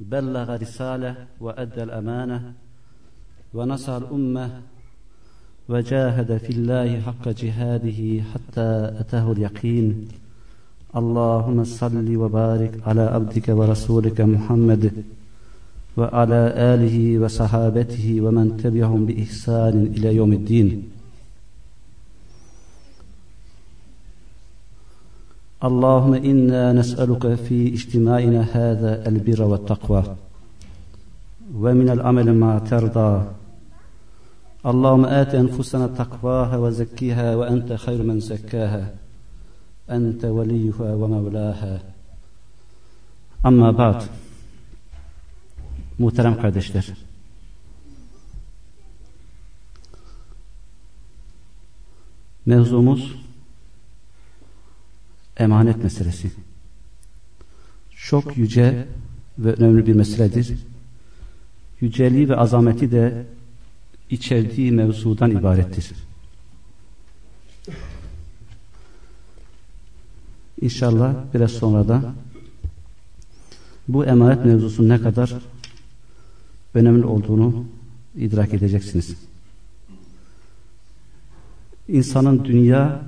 بلغ رسالة وأدى الأمانة ونصر الأمة وجاهد في الله حق جهاده حتى أتاه اليقين. اللهم صل وبارك على عبدك ورسولك محمد وعلى آله وصحابته ومن تبعهم بإحسان إلى يوم الدين. اللهم إنا نسألك في اجتماعنا هذا البر والتقوى. ومن العمل ما ترضى. اللهم آت أنفسنا تقواها وزكيها وأنت خير من زكاها. أنت وليها ومولاها. Amma ba'd Muhterem kardeşler Mevzumuz emanet meselesi. Çok yüce ve önemli bir meseledir. Yüceliği ve azameti de içerdiği mevzudan ibarettir. İnşallah biraz sonra da bu emanet mevzusunun ne kadar önemli olduğunu idrak edeceksiniz. İnsanın dünya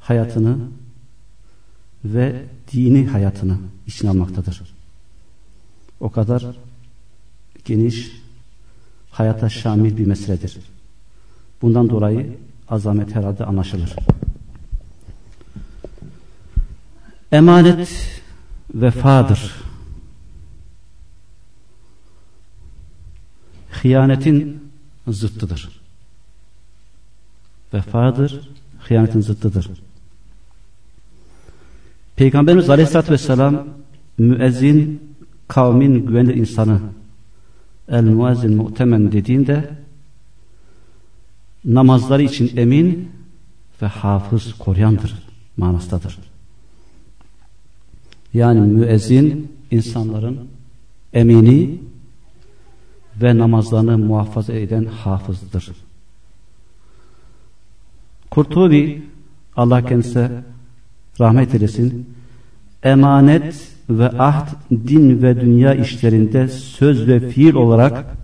hayatını ve dini hayatını içine almaktadır. O kadar geniş, hayata şamil bir meseledir. Bundan dolayı azamet herhalde anlaşılır. Emanet vefadır. Hıyanetin zıttıdır. Vefadır, hıyanetin zıttıdır. Peygamberimiz Aleyhisselatü Vesselam müezzin kavmin güvenilir insanı el muezzin muhtemen dediğinde namazları için emin ve hafız koruyandır manasıdadır. Yani müezzin insanların emini ve namazlarını muhafaza eden hafızdır. Kurtubi Allah kendisine rahmet eylesin emanet ve ahd din ve dünya işlerinde söz ve fiil olarak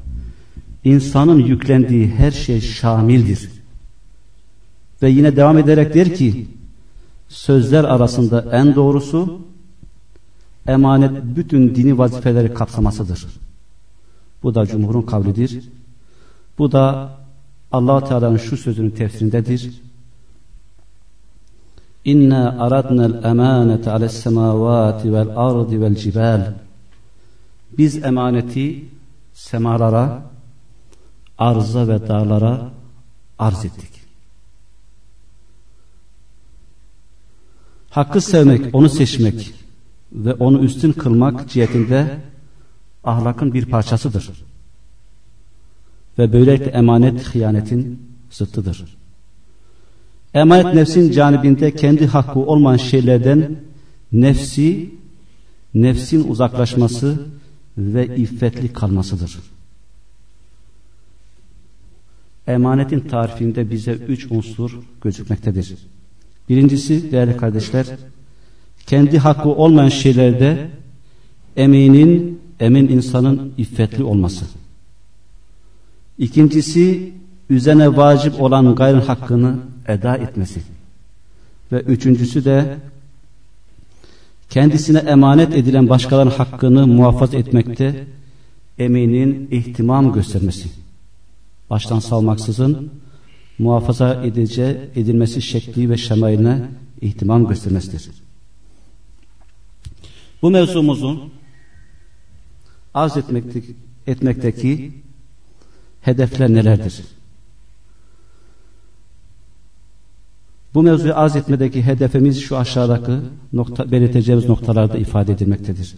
insanın yüklendiği her şey şamildir. Ve yine devam ederek der ki sözler arasında en doğrusu emanet bütün dini vazifeleri kapsamasıdır. Bu da cumhurun kavlidir. Bu da allah Teala'nın şu sözünün tefsirindedir. Emanete ales semavati vel ardi vel cibal. Biz emaneti semalara, arza ve dağlara arz ettik. Hakkı sevmek, onu seçmek ve onu üstün kılmak cihetinde ahlakın bir parçasıdır. Ve böylelikle emanet hıyanetin zıttıdır. Emanet nefsin canibinde kendi hakkı olmayan şeylerden nefsi, nefsin uzaklaşması ve iffetli kalmasıdır. Emanetin tarifinde bize üç unsur gözükmektedir. Birincisi değerli kardeşler, kendi hakkı olmayan şeylerde eminin, emin insanın iffetli olması. İkincisi, üzerine vacip olan gayrın hakkını eda etmesi. Ve üçüncüsü de kendisine emanet edilen başkalarının hakkını muhafaza etmekte eminin ihtimam göstermesi. Baştan salmaksızın muhafaza edice, edilmesi şekli ve şemailine ihtimam göstermesidir. Bu mevzumuzun arz etmekteki, etmekteki hedefler nelerdir? Bu mevzuyu arz etmedeki hedefimiz şu aşağıdaki nokta, belirteceğimiz noktalarda ifade edilmektedir.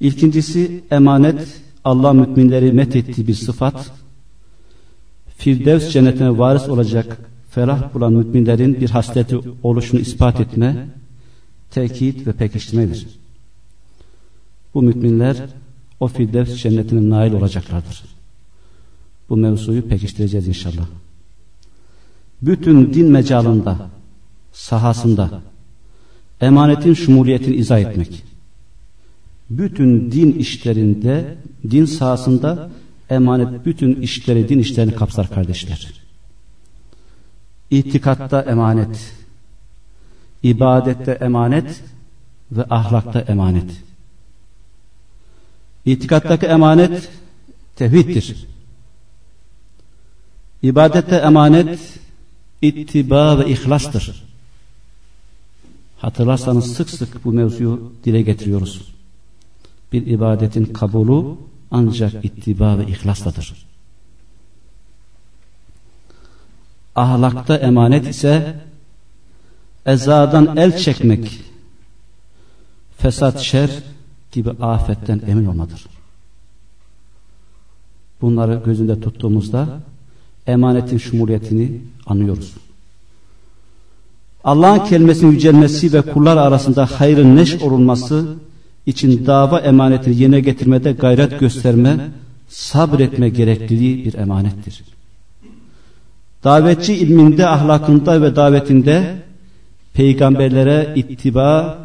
İlkincisi emanet Allah müminleri methettiği bir sıfat. Firdevs cennetine varis olacak ferah bulan müminlerin bir hasleti oluşunu ispat etme, tekit ve pekiştirmedir. Bu müminler o Firdevs cennetine nail olacaklardır. Bu mevzuyu pekiştireceğiz inşallah. Bütün din mecalında, sahasında emanetin şumuliyetini izah etmek. Bütün din işlerinde, din sahasında emanet bütün işleri, din işlerini kapsar kardeşler. İtikatta emanet, ibadette emanet ve ahlakta emanet. İtikattaki emanet tevhiddir. İbadette emanet ittiba ve ihlastır. Hatırlarsanız sık sık bu mevzuyu dile getiriyoruz. Bir ibadetin kabulü ancak ittiba ve ihlasladır. Ahlakta emanet ise ezadan el çekmek, fesat şer gibi afetten emin olmadır. Bunları gözünde tuttuğumuzda emanetin şumuliyetini anlıyoruz. Allah'ın kelimesinin yücelmesi ve kullar arasında hayrın neş olunması için dava emanetini yerine getirmede gayret gösterme, sabretme gerekliliği bir emanettir. Davetçi ilminde, ahlakında ve davetinde peygamberlere ittiba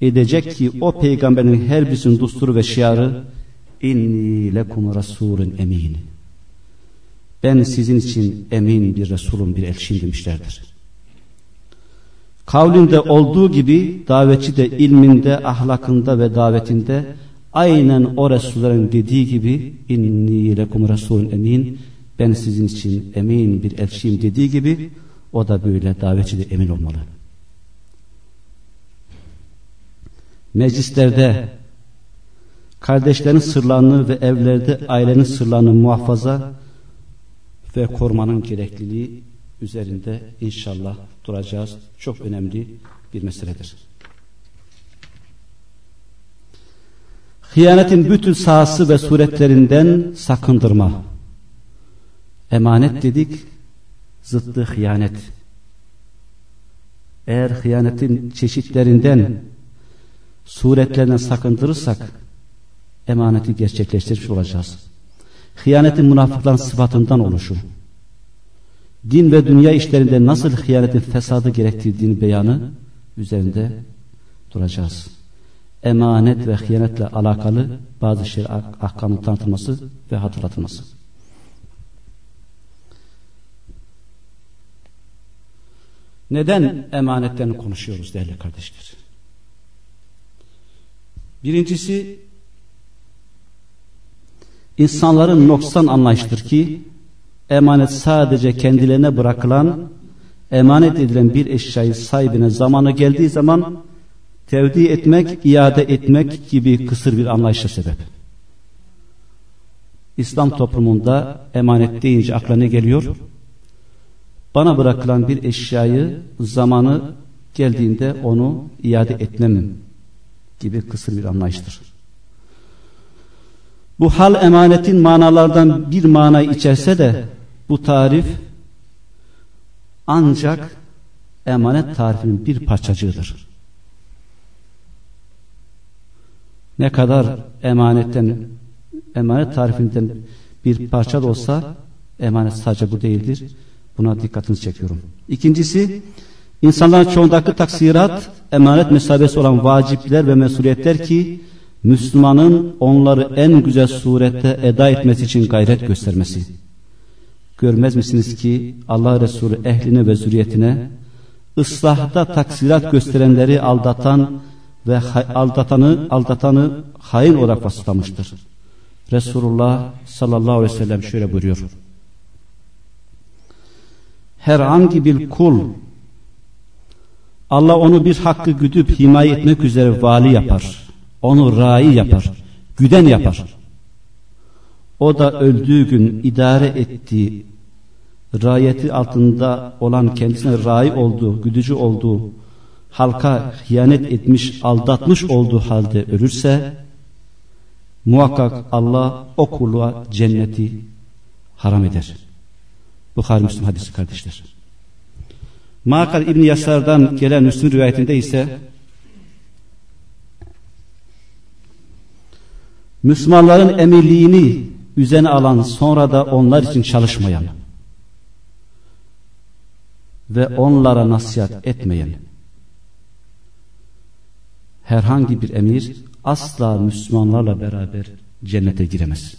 edecek ki o peygamberin her birisinin dusturu ve şiarı inni lekum rasulun emin. Ben sizin için emin bir Resulüm bir elçiyim demişlerdir. Kavlinde olduğu gibi davetçi de ilminde, ahlakında ve davetinde aynen o Resullerin dediği gibi inni lekum Resulün emin ben sizin için emin bir elçiyim dediği gibi o da böyle davetçi de emin olmalı. Meclislerde kardeşlerin sırlarını ve evlerde ailenin sırlarını muhafaza ve korumanın gerekliliği üzerinde inşallah duracağız. Çok önemli bir meseledir. Hıyanetin bütün sahası ve suretlerinden sakındırma. Emanet dedik, zıttı hıyanet. Eğer hıyanetin çeşitlerinden, suretlerinden sakındırırsak, emaneti gerçekleştirmiş olacağız. Hıyanetin münafıkların sıfatından oluşur din ve dünya işlerinde nasıl hıyanetin fesadı gerektirdiğini beyanı üzerinde duracağız. Emanet ve hıyanetle alakalı bazı şey ahkamın tanıtılması ve hatırlatılması. Neden emanetten konuşuyoruz değerli kardeşler? Birincisi insanların noksan anlayıştır ki emanet sadece kendilerine bırakılan emanet edilen bir eşyayı sahibine zamanı geldiği zaman tevdi etmek, iade etmek gibi kısır bir anlayışa sebep. İslam toplumunda emanet deyince akla ne geliyor? Bana bırakılan bir eşyayı zamanı geldiğinde onu iade etmem gibi kısır bir anlayıştır. Bu hal emanetin manalardan bir manayı içerse de bu tarif ancak emanet tarifinin bir parçacığıdır. Ne kadar emanetten emanet tarifinden bir parça da olsa emanet sadece bu değildir. Buna dikkatinizi çekiyorum. İkincisi insanların çoğundaki taksirat emanet mesabesi olan vacipler ve mesuliyetler ki Müslümanın onları en güzel surette eda etmesi için gayret göstermesi. Görmez misiniz ki Allah Resulü ehline ve zürriyetine ıslahta taksirat gösterenleri aldatan ve aldatanı aldatanı hain olarak vasıflamıştır. Resulullah sallallahu aleyhi ve sellem şöyle buyuruyor. Herhangi bir kul Allah onu bir hakkı güdüp himaye etmek üzere vali yapar. Onu rai yapar. Güden yapar. O da öldüğü gün idare ettiği rayeti altında olan kendisine rai olduğu, güdücü olduğu, halka hıyanet etmiş, aldatmış olduğu halde ölürse, muhakkak Allah o kula cenneti haram eder. Bukhari Müslüm hadisi kardeşler. Makar İbni Yasar'dan gelen Müslüm rivayetinde ise Müslümanların emirliğini üzerine alan sonra da onlar için çalışmayan ve onlara nasihat etmeyen herhangi bir emir asla Müslümanlarla beraber cennete giremez.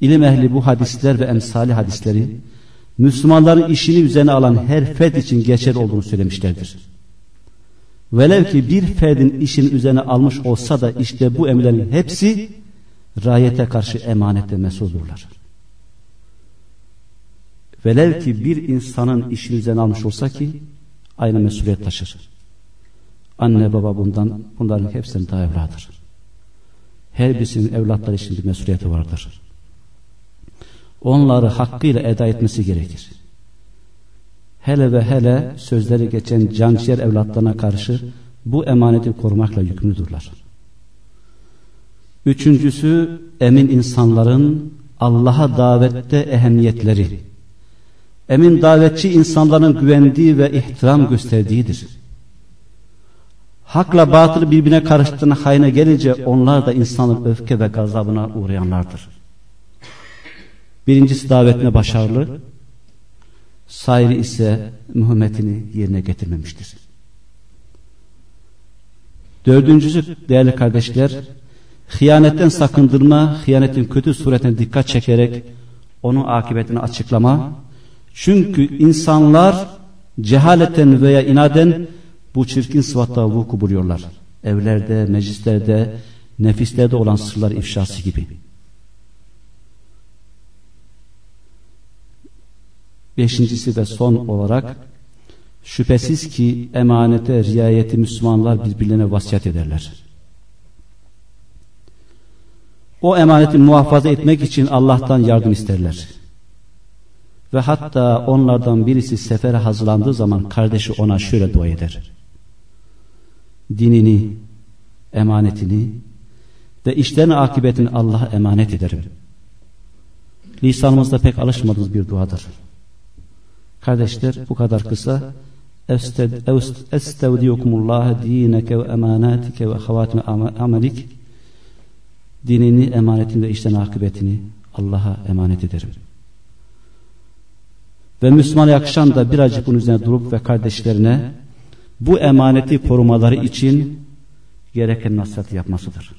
İlim ehli bu hadisler ve emsali hadisleri Müslümanların işini üzerine alan her fert için geçerli olduğunu söylemişlerdir. Velev ki bir ferdin işini üzerine almış olsa da işte bu emirlerin hepsi rayete karşı emanette mesuldurlar. Velev ki bir insanın işini üzerine almış olsa ki aynı mesuliyet taşır. Anne baba bundan bunların hepsinin daha evladır. Her birisinin evlatları için bir mesuliyeti vardır. Onları hakkıyla eda etmesi gerekir. Hele ve hele sözleri geçen canciğer evlatlarına karşı bu emaneti korumakla yükümlüdürler. Üçüncüsü emin insanların Allah'a davette ehemmiyetleri. Emin davetçi insanların güvendiği ve ihtiram gösterdiğidir. Hakla batılı birbirine karıştığına hayına gelince onlar da insanın öfke ve gazabına uğrayanlardır. Birincisi davetine başarılı, sairi ise mühimmetini yerine getirmemiştir. Dördüncüsü değerli kardeşler, hıyanetten sakındırma, hıyanetin kötü suretine dikkat çekerek onun akıbetini açıklama. Çünkü insanlar cehaleten veya inaden bu çirkin sıfatta vuku buluyorlar. Evlerde, meclislerde, nefislerde olan sırlar ifşası gibi. Beşincisi ve son olarak şüphesiz ki emanete riayeti Müslümanlar birbirlerine vasiyet ederler. O emaneti muhafaza etmek için Allah'tan yardım isterler. Ve hatta onlardan birisi sefere hazırlandığı zaman kardeşi ona şöyle dua eder. Dinini, emanetini ve işlerin akıbetini Allah'a emanet ederim. Lisanımızda pek alışmadığımız bir duadır. Kardeşler bu kadar kısa. Estevdiyukumullah dineke ve emanatike ve havatime amelik dinini, emanetini ve işten akıbetini Allah'a emanet ederim. Ve Müslümana yakışan da birazcık bunun üzerine durup ve kardeşlerine bu emaneti korumaları için gereken nasihat yapmasıdır.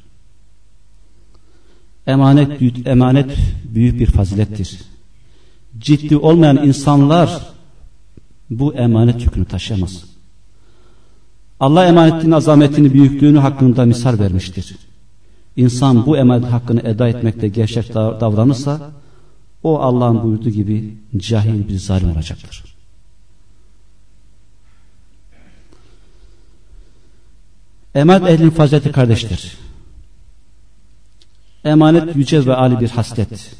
Emanet, emanet büyük bir fazilettir. Ciddi olmayan insanlar bu emanet yükünü taşıyamaz. Allah emanetin azametini, büyüklüğünü hakkında misal vermiştir. İnsan bu emanet hakkını eda etmekte gevşek davranırsa o Allah'ın buyurduğu gibi cahil bir zalim olacaktır. Emanet ehlin fazileti kardeştir. Emanet yüce ve ali bir haslet.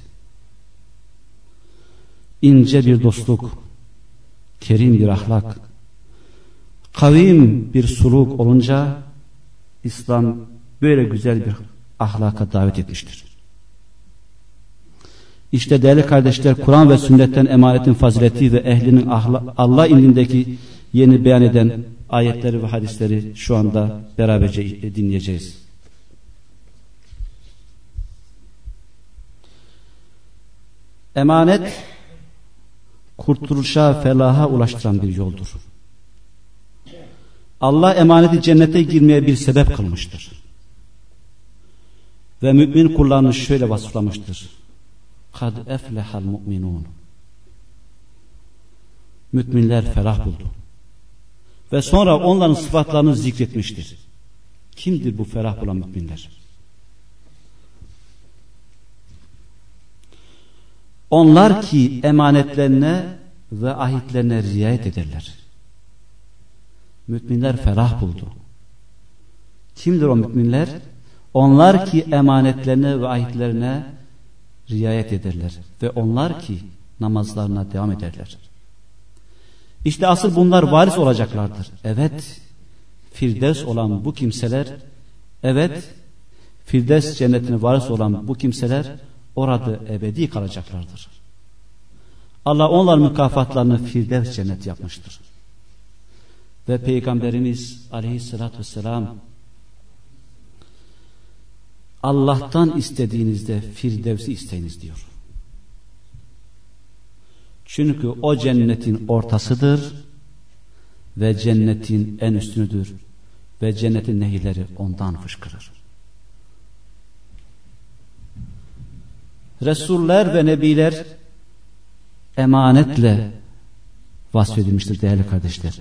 İnce bir dostluk kerim bir ahlak, kavim bir suluk olunca İslam böyle güzel bir ahlaka davet etmiştir. İşte değerli kardeşler Kur'an ve sünnetten emanetin fazileti ve ehlinin Allah indindeki yeni beyan eden ayetleri ve hadisleri şu anda beraberce dinleyeceğiz. Emanet kurtuluşa, felaha ulaştıran bir yoldur. Allah emaneti cennete girmeye bir sebep kılmıştır. Ve mümin kullarını şöyle vasıflamıştır. Kad eflehal mu'minun. Müminler ferah buldu. Ve sonra onların sıfatlarını zikretmiştir. Kimdir bu ferah bulan müminler? Onlar ki emanetlerine ve ahitlerine riayet ederler. Müminler ferah buldu. Kimdir o müminler? Onlar ki emanetlerine ve ahitlerine riayet ederler ve onlar ki namazlarına devam ederler. İşte asıl bunlar varis olacaklardır. Evet, Firdevs olan bu kimseler, evet, Firdevs cennetine varis olan bu kimseler orada ebedi kalacaklardır. Allah onların mükafatlarını Firdevs cennet yapmıştır. Ve Peygamberimiz aleyhissalatü vesselam Allah'tan istediğinizde Firdevs'i isteyiniz diyor. Çünkü o cennetin ortasıdır ve cennetin en üstünüdür ve cennetin nehirleri ondan fışkırır. Resuller ve nebiler emanetle vasfedilmiştir değerli kardeşler.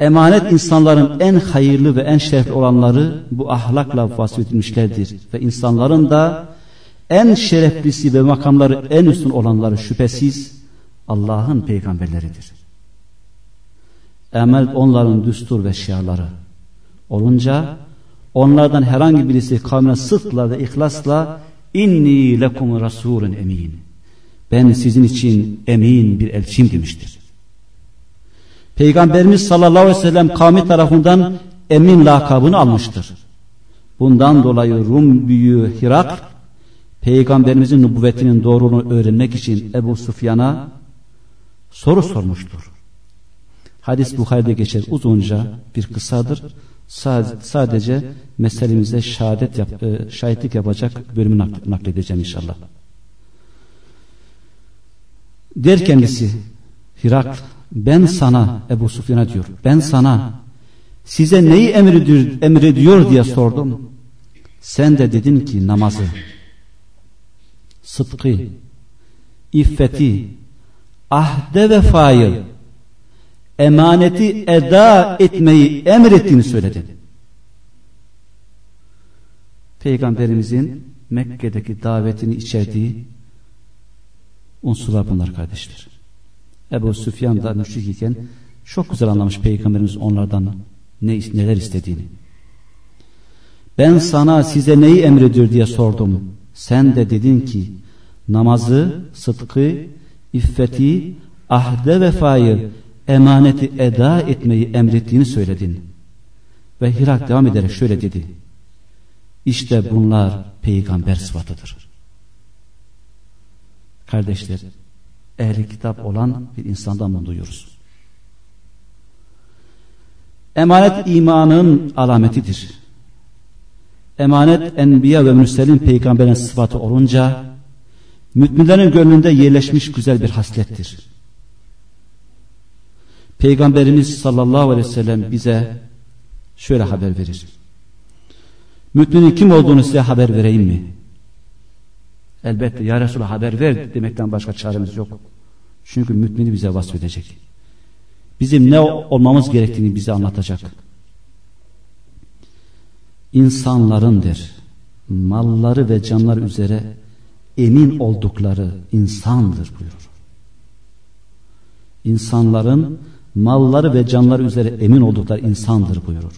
Emanet insanların en hayırlı ve en şerefli olanları bu ahlakla vasfedilmişlerdir. Ve insanların da en şereflisi ve makamları en üstün olanları şüphesiz Allah'ın peygamberleridir. Emel onların düstur ve şiarları olunca onlardan herhangi birisi kavmine sıdkla ve ihlasla inni lekum rasulun emin ben sizin için emin bir elçim demiştir. Peygamberimiz sallallahu aleyhi ve sellem kavmi tarafından emin lakabını almıştır. Bundan dolayı Rum büyüğü Hirak Peygamberimizin nübüvvetinin doğruluğunu öğrenmek için Ebu Sufyan'a soru sormuştur. Hadis Bukhari'de geçer uzunca bir kısadır. Sadece meselemize şehadet yap, e, şahitlik yapacak bölümü nakledeceğim inşallah. Der kendisi Hirak ben sana Ebu Sufyan'a diyor ben sana size neyi emrediyor, emrediyor diye sordum. Sen de dedin ki namazı, sıdkı, iffeti, ahde vefayı, emaneti eda etmeyi emrettiğini söyledin. Peygamberimizin Mekke'deki davetini içerdiği unsurlar bunlar kardeşler. Ebu Süfyan da müşrik iken çok güzel anlamış Peygamberimiz onlardan ne, neler istediğini. Ben sana size neyi emrediyor diye sordum. Sen de dedin ki namazı, sıdkı, iffeti, ahde vefayı, emaneti eda etmeyi emrettiğini söyledin. Ve Hirak devam ederek şöyle dedi. İşte bunlar peygamber sıfatıdır. Kardeşler, ehli kitap olan bir insandan bunu duyuyoruz. Emanet imanın alametidir. Emanet enbiya ve mürselin peygamberin sıfatı olunca müminlerin gönlünde yerleşmiş güzel bir haslettir. Peygamberimiz sallallahu aleyhi ve sellem bize şöyle haber verir. Müminin kim olduğunu size haber vereyim mi? Elbette ya Resulallah haber ver demekten başka çaremiz yok. Çünkü mümini bize vasfedecek. Bizim ne olmamız gerektiğini bize anlatacak. İnsanların der, malları ve canları üzere emin oldukları insandır buyurur. İnsanların malları ve canları üzere emin oldukları insandır buyurur.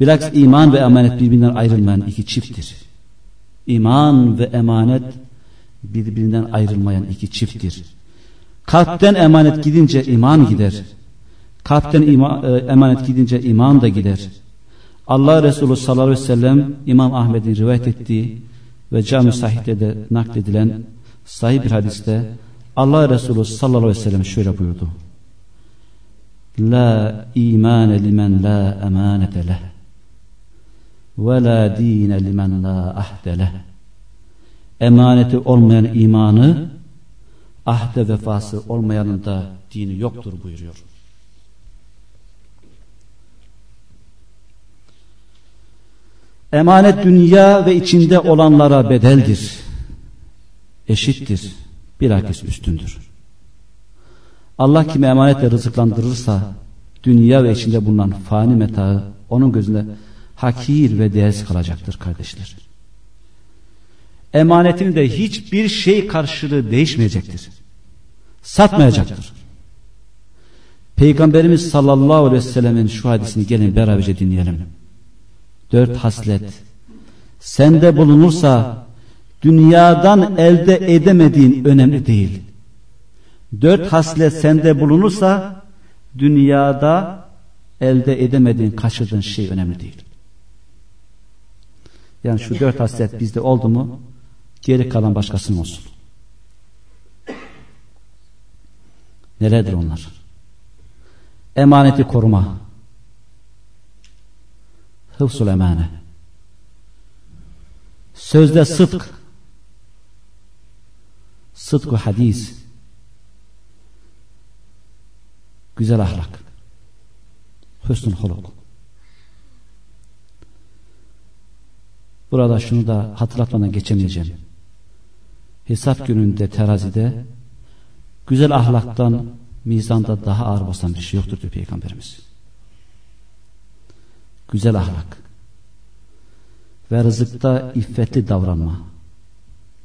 Bilakis iman ve emanet birbirinden ayrılmayan iki çifttir. İman ve emanet birbirinden ayrılmayan iki çifttir. Kalpten emanet gidince iman gider. Kalpten ima, e, emanet gidince iman da gider. Allah Resulü sallallahu aleyhi ve sellem İmam Ahmet'in rivayet ettiği ve cami sahihte de nakledilen sahih bir hadiste Allah Resulü sallallahu aleyhi ve sellem şöyle buyurdu. La imane limen la emanete leh ve la dine limen la ahde Emaneti olmayan imanı, ahde vefası olmayanın da dini yoktur buyuruyor. Emanet dünya ve içinde olanlara bedeldir. Eşittir. Bilakis üstündür. Allah kime emanetle rızıklandırırsa dünya ve içinde bulunan fani metaı onun gözünde hakir ve değersiz kalacaktır kardeşler. Emanetini de hiçbir şey karşılığı değişmeyecektir. Satmayacaktır. Peygamberimiz sallallahu aleyhi ve sellemin şu hadisini gelin beraberce dinleyelim. Dört haslet sende bulunursa dünyadan elde edemediğin önemli değil. Dört haslet sende bulunursa dünyada elde edemediğin, kaçırdığın şey önemli değil. Yani şu dört haslet bizde oldu mu geri kalan başkasının olsun. Nelerdir onlar? Emaneti koruma. Hıfsul emane. Sözde sıdk. Sıdku hadis. Güzel ahlak. Hüsnül huluk. Burada şunu da hatırlatmadan geçemeyeceğim. Hesap gününde terazide güzel ahlaktan mizanda daha ağır basan bir şey yoktur diyor Peygamberimiz. Güzel ahlak ve rızıkta iffetli davranma,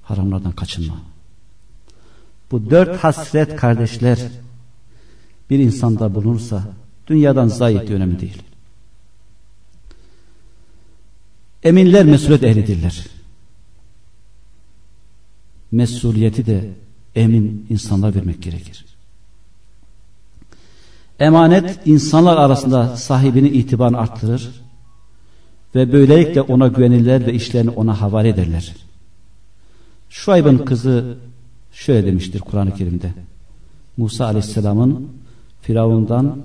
haramlardan kaçınma. Bu dört hasret kardeşler bir insanda bulunursa dünyadan zayi önemli değil. Eminler mesuliyet ehlidirler. Mesuliyeti de emin insanlar vermek gerekir. Emanet insanlar arasında sahibini itibarını arttırır ve böylelikle ona güvenirler ve işlerini ona havale ederler. Şuayb'ın kızı şöyle demiştir Kur'an-ı Kerim'de. Musa Aleyhisselam'ın Firavun'dan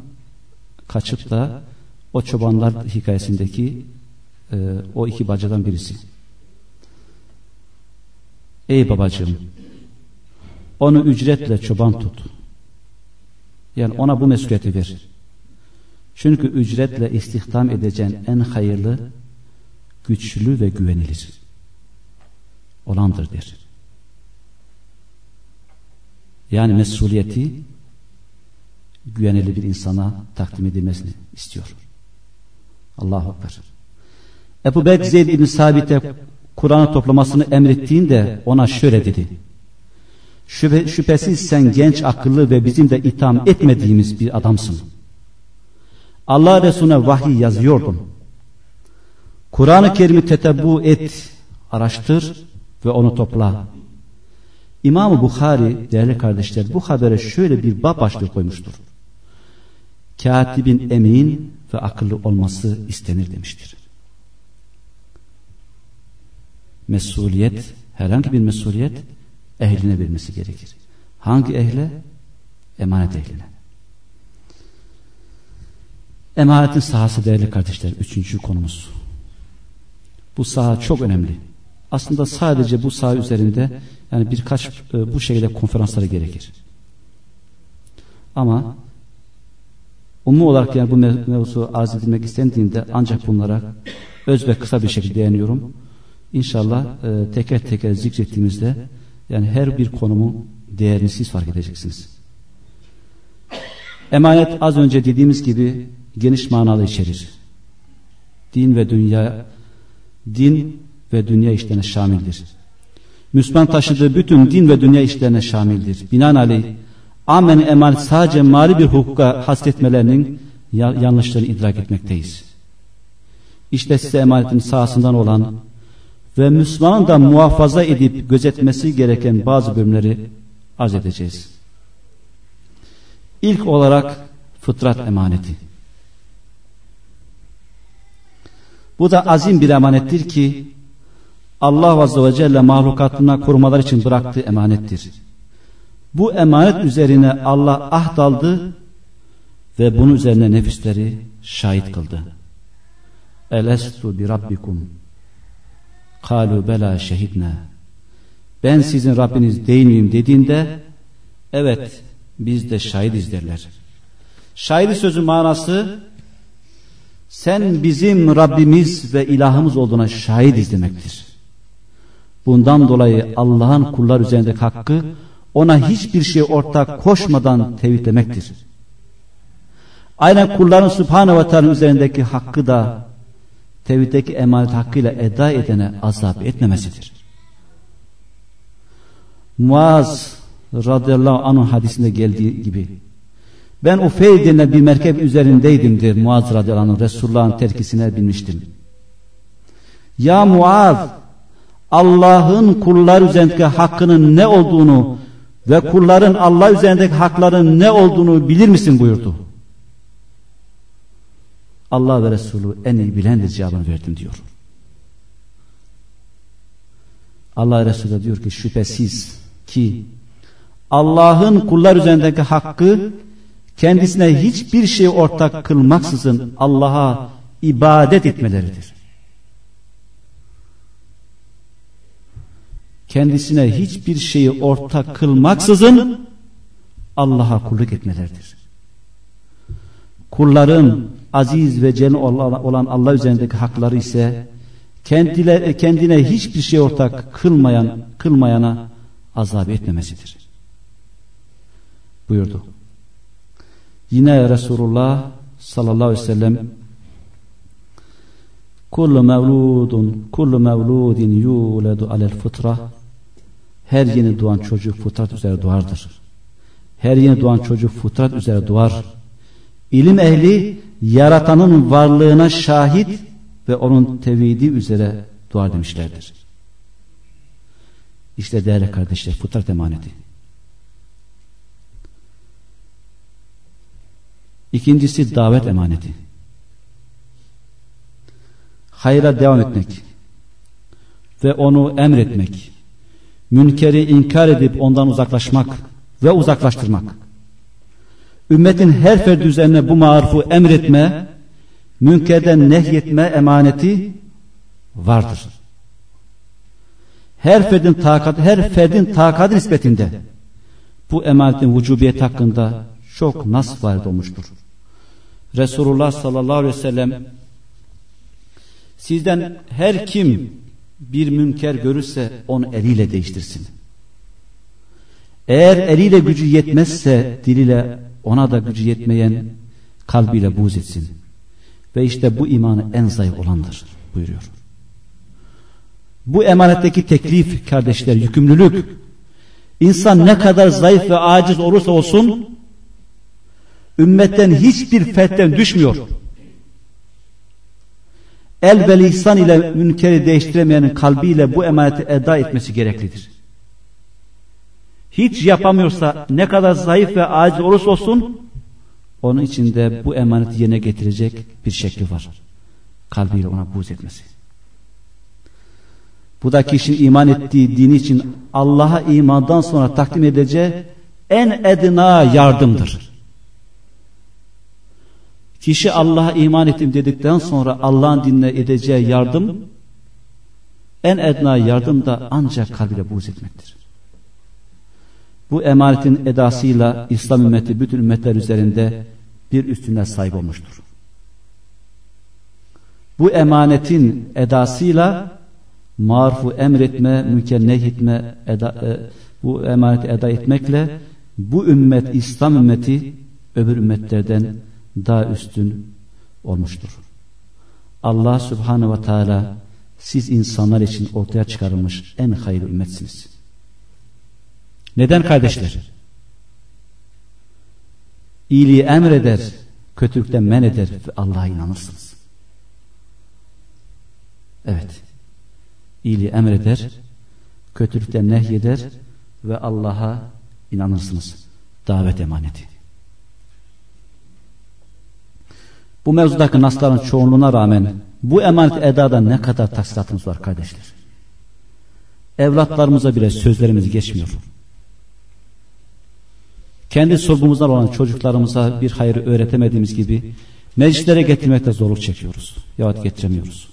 kaçıp da o çobanlar hikayesindeki e, o iki bacadan birisi. Ey babacığım onu ücretle çoban tut. Yani ona bu mesuliyeti ver. Çünkü ücretle istihdam edeceğin en hayırlı, güçlü ve güvenilir olandır der. Yani mesuliyeti güvenilir bir insana takdim edilmesini istiyor. Allahu Ekber. Ebu Bekir Zeyd İbni Sabit'e Kur'an'ı toplamasını emrettiğinde ona şöyle dedi. Şüphe, şüphesiz sen genç akıllı ve bizim de itham etmediğimiz bir adamsın. Allah Resulüne vahiy yazıyordum. Kur'an-ı Kerim'i tetebbu et, araştır ve onu topla. İmam-ı Bukhari değerli kardeşler bu habere şöyle bir bab başlığı koymuştur. Katibin emin ve akıllı olması istenir demiştir. Mesuliyet, herhangi bir mesuliyet ehline vermesi gerekir. Hangi ehle? Emanet ehline. Emanetin sahası değerli kardeşler. Üçüncü konumuz. Bu saha çok önemli. Aslında sadece bu saha üzerinde yani birkaç e, bu şekilde konferanslara gerekir. Ama umum olarak yani bu mevzu arz edilmek istendiğinde ancak bunlara öz ve kısa bir şekilde değiniyorum. İnşallah e, teker teker zikrettiğimizde yani her bir konumu değerini siz fark edeceksiniz. Emanet az önce dediğimiz gibi geniş manalı içerir. Din ve dünya din ve dünya işlerine şamildir. Müslüman taşıdığı bütün din ve dünya işlerine şamildir. Binaenaleyh amen emanet sadece mali bir hukuka hasretmelerinin yanlışlarını idrak etmekteyiz. İşte size emanetin sahasından olan ve Müslümanın da muhafaza edip gözetmesi gereken bazı bölümleri arz edeceğiz. İlk olarak fıtrat emaneti. Bu da azim bir emanettir ki Allah Azze ve Celle mahlukatına korumalar için bıraktığı emanettir. Bu emanet üzerine Allah ahd aldı ve bunun üzerine nefisleri şahit kıldı. Elestu bi rabbikum kalu bela şehidna ben sizin Rabbiniz değil miyim dediğinde evet biz de şahidiz derler. Şahidi sözün manası sen bizim Rabbimiz ve ilahımız olduğuna şahidiz demektir. Bundan dolayı Allah'ın kullar üzerindeki hakkı ona hiçbir şey ortak koşmadan tevhidlemektir. Aynen kulların Subhanahu ve Teala üzerindeki hakkı da tevhiddeki emanet hakkıyla eda edene azap etmemesidir. Muaz radıyallahu anh hadisinde geldiği gibi ben Ufeyl denilen bir merkep üzerindeydim der Muaz radıyallahu anh Resulullah'ın terkisine binmiştim. Ya Muaz Allah'ın kullar üzerindeki hakkının ne olduğunu ve kulların Allah üzerindeki hakların ne olduğunu bilir misin buyurdu. Allah ve Resulü en iyi bilendir cevabını verdim diyor. Allah Resulü diyor ki şüphesiz ki Allah'ın kullar üzerindeki hakkı kendisine hiçbir şey ortak kılmaksızın Allah'a ibadet etmeleridir. Kendisine hiçbir şeyi ortak kılmaksızın Allah'a kulluk etmeleridir. Kulların aziz ve celil olan Allah üzerindeki hakları ise kendine, kendine hiçbir şey ortak kılmayan kılmayana azap etmemesidir. Buyurdu. Yine Resulullah sallallahu aleyhi ve sellem kullu mevludun kullu mevludin yuledu alel fıtra her yeni doğan çocuk fıtrat üzere doğardır. Her yeni doğan çocuk fıtrat üzere doğar. İlim ehli yaratanın varlığına şahit ve onun tevhidi üzere dua demişlerdir. İşte değerli kardeşler fıtrat emaneti. İkincisi davet emaneti. Hayra devam etmek ve onu emretmek, münkeri inkar edip ondan uzaklaşmak ve uzaklaştırmak. Ümmetin her ferdi üzerine bu marufu emretme münkerden nehyetme emaneti vardır. Her ferdin takat, her ferdin takat nispetinde bu emanetin vücubiyet hakkında çok nas varid olmuştur. Resulullah sallallahu aleyhi ve sellem sizden her kim bir münker görürse onu eliyle değiştirsin. Eğer eliyle gücü yetmezse diliyle ona da gücü yetmeyen kalbiyle buğz etsin. Ve işte bu imanı en zayıf olandır buyuruyor. Bu emanetteki teklif kardeşler yükümlülük. İnsan ne kadar zayıf ve aciz olursa olsun ümmetten hiçbir fertten düşmüyor. El ve lisan ile münkeri değiştiremeyenin kalbiyle bu emaneti eda etmesi gereklidir. Hiç yapamıyorsa ne kadar zayıf ve aciz olursa olsun onun içinde bu emaneti yerine getirecek bir şekli var. Kalbiyle ona buğz etmesi. Bu da kişinin iman ettiği dini için Allah'a imandan sonra takdim edeceği en edna yardımdır. Kişi Allah'a iman ettim dedikten sonra Allah'ın dinine edeceği yardım en edna yardım da ancak kalbiyle buğz etmektir. Bu emanetin edasıyla İslam ümmeti bütün ümmetler üzerinde bir üstüne sahip olmuştur. Bu emanetin edasıyla marufu emretme, mükenneh etme, eda, e, bu emaneti eda etmekle bu ümmet, İslam ümmeti öbür ümmetlerden daha üstün olmuştur. Allah Subhanahu ve Teala siz insanlar için ortaya çıkarılmış en hayırlı ümmetsiniz. Neden kardeşler? İyiliği emreder, kötülükten men eder ve Allah'a inanırsınız. Evet. İyiliği emreder, kötülükten nehyeder ve Allah'a inanırsınız. Davet emaneti. Bu mevzudaki nasların çoğunluğuna rağmen bu emanet edada ne kadar taksiratımız var kardeşler. Evlatlarımıza bile sözlerimiz geçmiyor. Kendi sorgumuzdan olan çocuklarımıza bir hayrı öğretemediğimiz gibi meclislere getirmekte zorluk çekiyoruz. Yahut getiremiyoruz.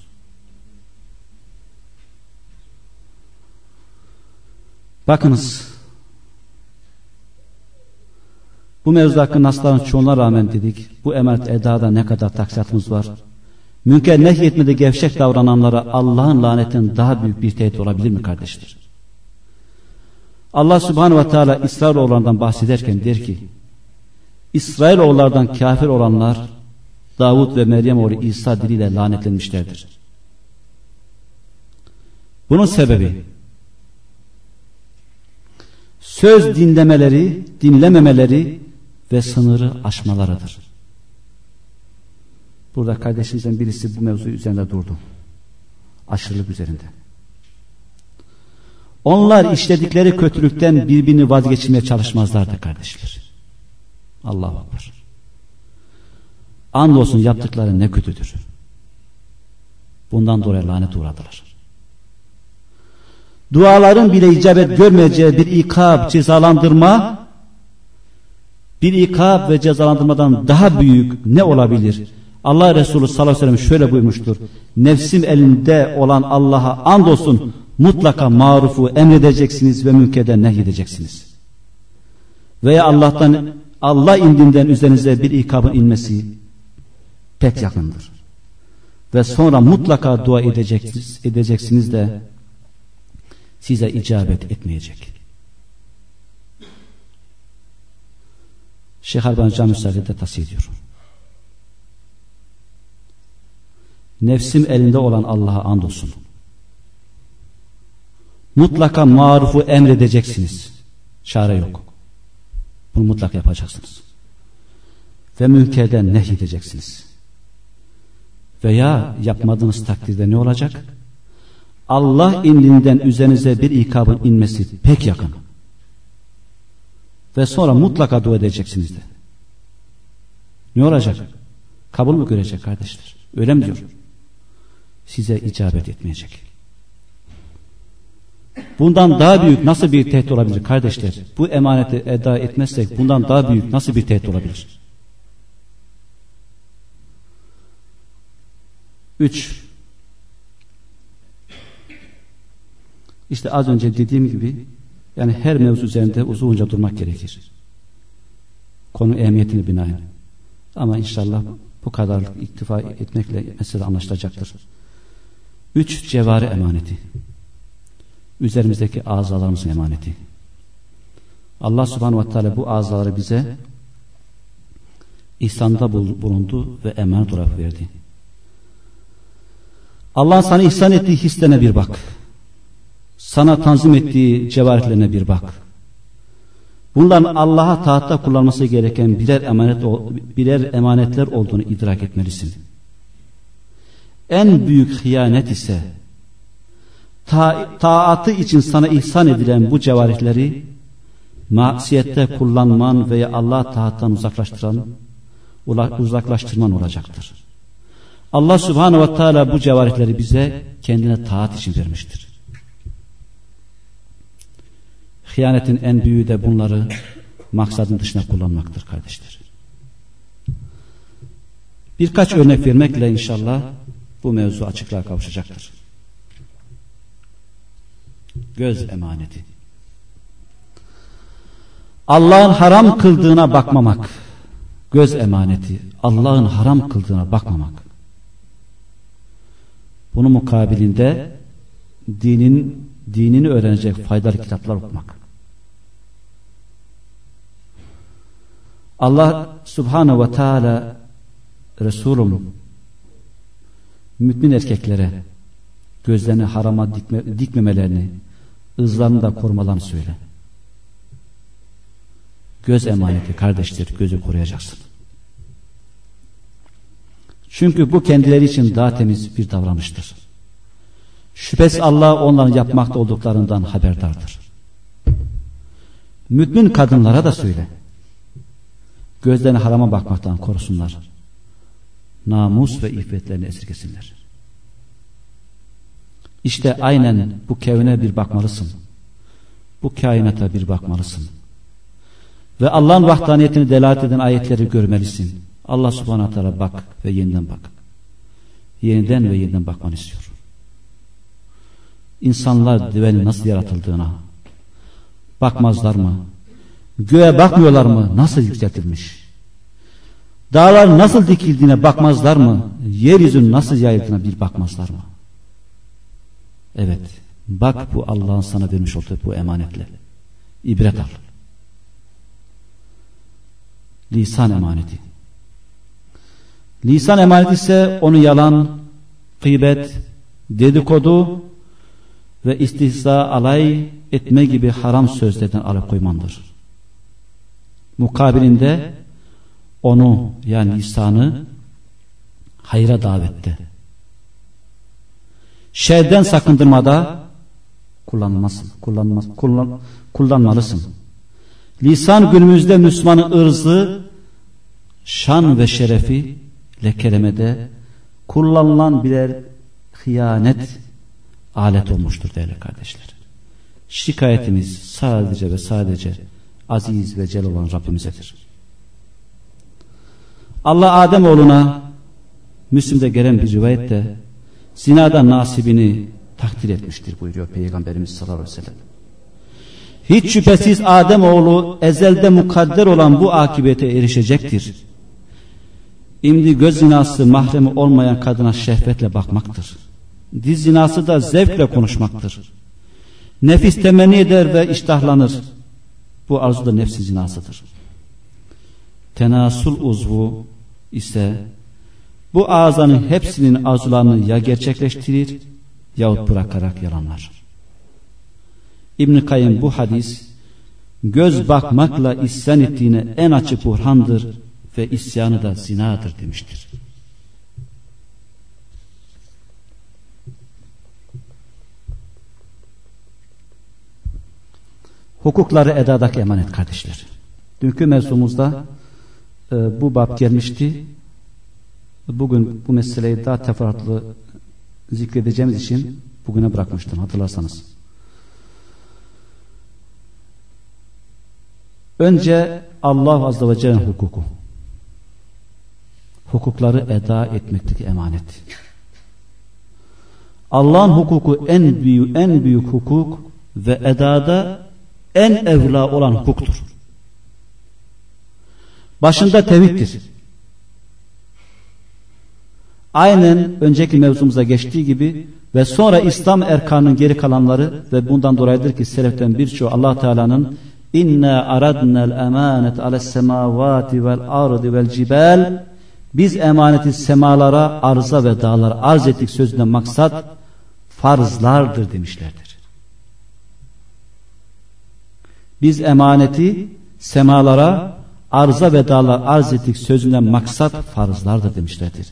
Bakınız bu mevzu hakkında nasların çoğuna rağmen dedik bu emanet edada ne kadar taksatımız var. Münker nehyetmede gevşek davrananlara Allah'ın lanetinden daha büyük bir tehdit olabilir mi kardeşler? Allah subhanahu ve teala İsrailoğullarından bahsederken der ki İsrailoğullardan kafir olanlar Davud ve Meryem oğlu İsa diliyle lanetlenmişlerdir. Bunun sebebi söz dinlemeleri, dinlememeleri ve sınırı aşmalarıdır. Burada kardeşimizden birisi bu mevzu üzerinde durdu. Aşırılık üzerinde. Onlar işledikleri kötülükten birbirini vazgeçirmeye çalışmazlardı kardeşler. Allahu Akbar. Andolsun yaptıkları ne kötüdür. Bundan dolayı lanet uğradılar. Duaların bile icabet görmeyeceği bir ikab, cezalandırma bir ikab ve cezalandırmadan daha büyük ne olabilir? Allah Resulü sallallahu aleyhi ve sellem şöyle buyurmuştur. Nefsim elinde olan Allah'a andolsun mutlaka marufu emredeceksiniz ve münkerden nehyedeceksiniz. Veya Allah'tan Allah indinden üzerinize bir ikabın inmesi pek yakındır. Ve sonra mutlaka dua edeceksiniz, edeceksiniz de size icabet etmeyecek. Şeyh Albani Cami Müsaadet'te tavsiye ediyor. Nefsim elinde olan Allah'a andolsun. Mutlaka marufu emredeceksiniz. Çare yok. Bunu mutlaka yapacaksınız. Ve münkerden nehyedeceksiniz. Veya yapmadığınız takdirde ne olacak? Allah indinden üzerinize bir ikabın inmesi pek yakın. Ve sonra mutlaka dua edeceksiniz de. Ne olacak? Kabul mü görecek kardeşler? Öyle mi diyor? Size icabet etmeyecek. Bundan daha büyük nasıl bir tehdit olabilir kardeşler? Bu emaneti eda etmezsek bundan daha büyük nasıl bir tehdit olabilir? Üç. İşte az önce dediğim gibi yani her mevzu üzerinde uzunca durmak gerekir. Konu ehemmiyetini binaen. Ama inşallah bu kadar iktifa etmekle mesele anlaşılacaktır. Üç cevari emaneti. Üzerimizdeki azalarımızın emaneti. Allah subhanahu ve teala bu azaları bize ihsanda bulundu ve emanet olarak verdi. Allah sana ihsan ettiği hislerine bir bak. Sana tanzim ettiği cevarihlerine bir bak. Bunların Allah'a taatta kullanması gereken birer emanet birer emanetler olduğunu idrak etmelisin. En büyük hıyanet ise ta taatı için sana ihsan edilen bu cevarihleri masiyette kullanman veya Allah taattan uzaklaştıran uzaklaştırman olacaktır. Allah subhanahu ve teala bu cevarihleri bize kendine taat için vermiştir. Hıyanetin en büyüğü de bunları maksadın dışına kullanmaktır kardeşler. Birkaç örnek vermekle inşallah bu mevzu açıklığa kavuşacaktır. Göz emaneti. Allah'ın haram kıldığına bakmamak. Göz emaneti. Allah'ın haram kıldığına bakmamak. Bunun mukabilinde dinin dinini öğrenecek faydalı kitaplar okumak. Allah subhanahu ve teala Resulüm mümin erkeklere gözlerini harama dikme, dikmemelerini ızlarını da korumalarını söyle. Göz emaneti kardeştir gözü koruyacaksın. Çünkü bu kendileri için daha temiz bir davranıştır. Şüphesiz Allah onların yapmakta olduklarından haberdardır. Mümin kadınlara da söyle. Gözlerini harama bakmaktan korusunlar. Namus ve iffetlerini esirgesinler. İşte aynen bu kevne bir bakmalısın. Bu kainata bir bakmalısın. Ve Allah'ın vahdaniyetini delalet eden ayetleri görmelisin. Allah subhanahu teala bak ve yeniden bak. Yeniden ve yeniden bakmanı istiyor. İnsanlar düvenin nasıl yaratıldığına bakmazlar mı? Göğe bakmıyorlar mı? Nasıl yükseltilmiş? Dağlar nasıl dikildiğine bakmazlar mı? Yeryüzünün nasıl yayıldığına bir bakmazlar mı? Evet. Bak bu Allah'ın sana vermiş olduğu bu emanetle. İbret al. Lisan emaneti. Lisan emaneti ise onu yalan, gıybet, dedikodu ve istihza alay etme gibi haram sözlerden alıkoymandır. Mukabilinde onu yani lisanı hayra davette, şerden sakındırmada, kullanmasın, kullanmaz, kullan, kullanmalısın. Lisan günümüzde Müslümanın ırzı, şan ve şerefi lekelemede kullanılan birer hıyanet alet olmuştur değerli kardeşler. Şikayetimiz sadece ve sadece aziz ve cel olan Rabbimizedir. Allah Adem oğluna Müslim'de gelen bir rivayette zinadan nasibini takdir etmiştir buyuruyor Peygamberimiz sallallahu aleyhi ve sellem. Hiç şüphesiz Adem oğlu ezelde mukadder olan bu akibete erişecektir. İmdi göz zinası mahremi olmayan kadına şehvetle bakmaktır. Diz zinası da zevkle konuşmaktır. Nefis temenni eder ve iştahlanır. Bu arzu da nefsin zinasıdır. Tenasul uzvu ise bu ağzanın hepsinin arzularını ya gerçekleştirir yahut bırakarak yalanlar. İbn Kayyım bu hadis göz bakmakla isyan ettiğine en açık burhandır ve isyanı da zinadır demiştir. Hukukları edadaki emanet kardeşler. Dünkü mevzumuzda e, bu bab gelmişti. Bugün bu meseleyi daha teferruatlı zikredeceğimiz için bugüne bırakmıştım hatırlarsanız. Önce Allah Azze ve Celle'nin hukuku. Hukukları eda etmekteki emanet. Allah'ın hukuku en büyük en büyük hukuk ve edada en evla olan hukuktur. Başında tevhiddir. Aynen önceki mevzumuza geçtiği gibi ve sonra İslam erkanının geri kalanları ve bundan dolayıdır ki seleften birçoğu Allah Teala'nın inna aradna'l emanet ales semavati vel ardi vel cibal biz emaneti semalara, arza ve dağlara arz ettik sözünden maksat farzlardır demişlerdir. Biz emaneti semalara, arza ve dağlara arz ettik sözünden maksat farzlardır demişlerdir.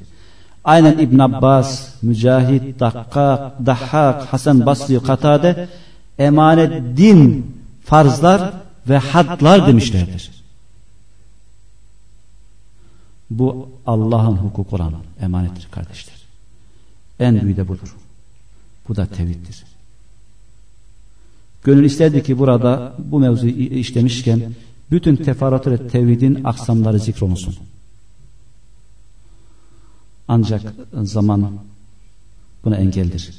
Aynen İbn Abbas, Mücahit, Dakkak, Dahhak, Hasan Basri, Katade emanet din, farzlar ve hadlar demişlerdir. Bu Allah'ın hukuku olan emanettir kardeşler. En büyüğü de budur. Bu da tevhiddir. Gönül isterdi ki burada bu mevzuyu işlemişken bütün teferruatı ve tevhidin aksamları zikrolunsun. Ancak zaman buna engeldir.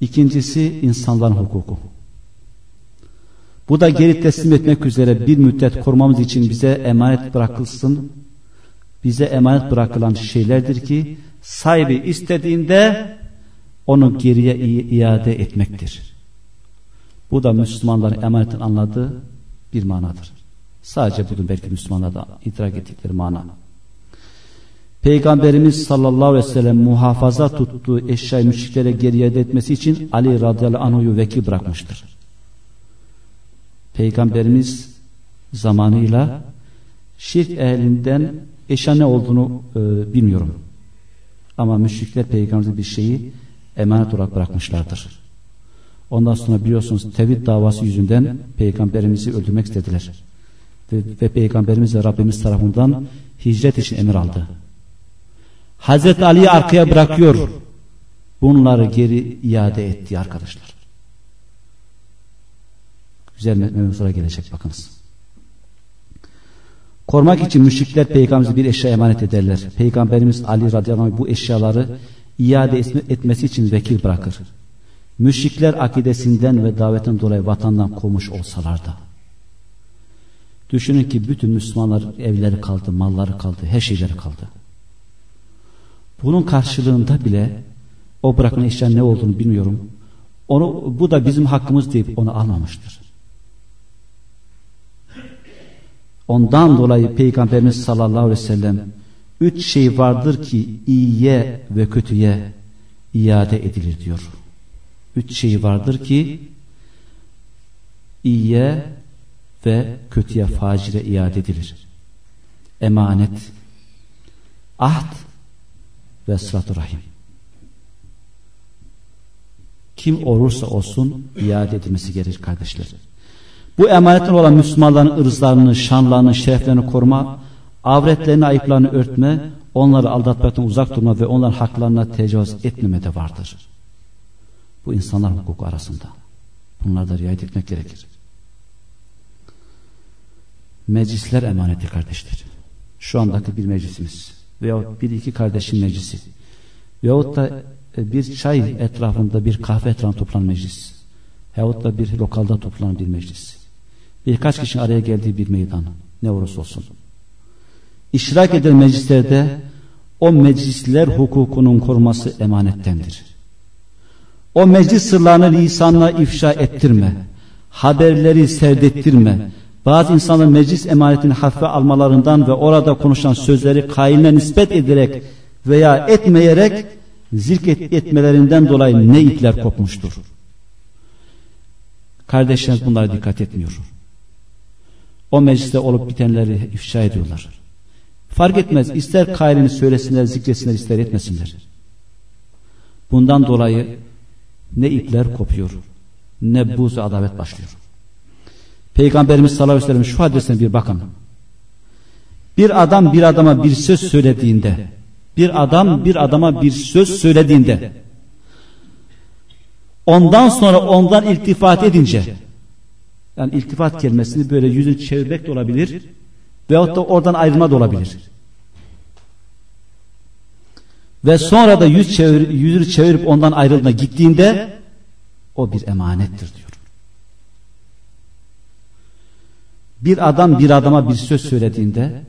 İkincisi insanların hukuku. Bu da geri teslim etmek üzere bir müddet korumamız için bize emanet bırakılsın. Bize emanet bırakılan şeylerdir ki sahibi istediğinde onu geriye iade etmektir. Bu da Müslümanların emanetin anladığı bir manadır. Sadece budur belki Müslümanlar da idrak ettikleri mana. Peygamberimiz sallallahu aleyhi ve sellem muhafaza tuttuğu eşyayı müşriklere geri iade etmesi için Ali radıyallahu anh'u vekil bırakmıştır. Peygamberimiz zamanıyla şirk ehlinden eşya ne olduğunu e, bilmiyorum. Ama müşrikler peygamberimizin bir şeyi emanet olarak bırakmışlardır. Ondan sonra biliyorsunuz tevhid davası yüzünden peygamberimizi öldürmek istediler. Ve, ve peygamberimiz de Rabbimiz tarafından hicret için emir aldı. Hazreti Ali'yi arkaya bırakıyor. Bunları geri iade etti arkadaşlar. Güzel mevzulara gelecek bakınız. Korumak için müşrikler peygamberimize bir eşya emanet ederler. Peygamberimiz Ali radıyallahu anh bu eşyaları iade etmesi için vekil bırakır. Müşrikler akidesinden ve davetten dolayı vatandan kovmuş olsalar da. Düşünün ki bütün Müslümanlar evleri kaldı, malları kaldı, her şeyleri kaldı. Bunun karşılığında bile o bırakılan eşya ne olduğunu bilmiyorum. Onu bu da bizim hakkımız deyip onu almamıştır. Ondan dolayı Peygamberimiz sallallahu aleyhi ve sellem üç şey vardır ki iyiye ve kötüye iade edilir diyor. Üç şey vardır ki iyiye ve kötüye facire iade edilir. Emanet, ahd ve sırat rahim. kim olursa olsun iade edilmesi gerekir kardeşler. Bu emanetten olan Müslümanların ırzlarını, şanlarını, şereflerini koruma, avretlerini, ayıplarını örtme, onları aldatmaktan uzak durma ve onların haklarına tecavüz etmeme de vardır. Bu insanlar hukuku arasında. Bunları da riayet etmek gerekir. Meclisler emaneti kardeşler. Şu andaki bir meclisimiz veya bir iki kardeşin meclisi veyahut da e, bir çay etrafında bir kahve etrafında toplanan meclis veyahut da bir lokalda toplanan bir meclis birkaç kişinin araya geldiği bir meydan ne olursa olsun iştirak eden meclislerde o meclisler hukukunun koruması emanettendir. O meclis sırlarını lisanla ifşa ettirme, haberleri serdettirme, bazı insanların meclis emanetini hafife almalarından ve orada konuşan sözleri kailine nispet ederek veya etmeyerek zirk etmelerinden dolayı ne ipler kopmuştur. Kardeşlerimiz bunlara dikkat etmiyor. O mecliste olup bitenleri ifşa ediyorlar. Fark etmez. ister kailini söylesinler, zikresinler, ister etmesinler. Bundan dolayı ne ipler kopuyor, ne buz ve adalet başlıyor. Peygamberimiz sallallahu aleyhi ve sellem şu hadisine bir bakın. Bir adam bir adama bir söz söylediğinde, bir adam bir adama bir söz söylediğinde, ondan sonra ondan iltifat edince, yani iltifat kelimesini böyle yüzünü çevirmek de olabilir, veyahut da oradan ayrılma da olabilir. Ve sonra da yüz çevir, yüzünü çevirip ondan ayrıldığına gittiğinde o bir emanettir diyor. Bir adam bir adama bir söz söylediğinde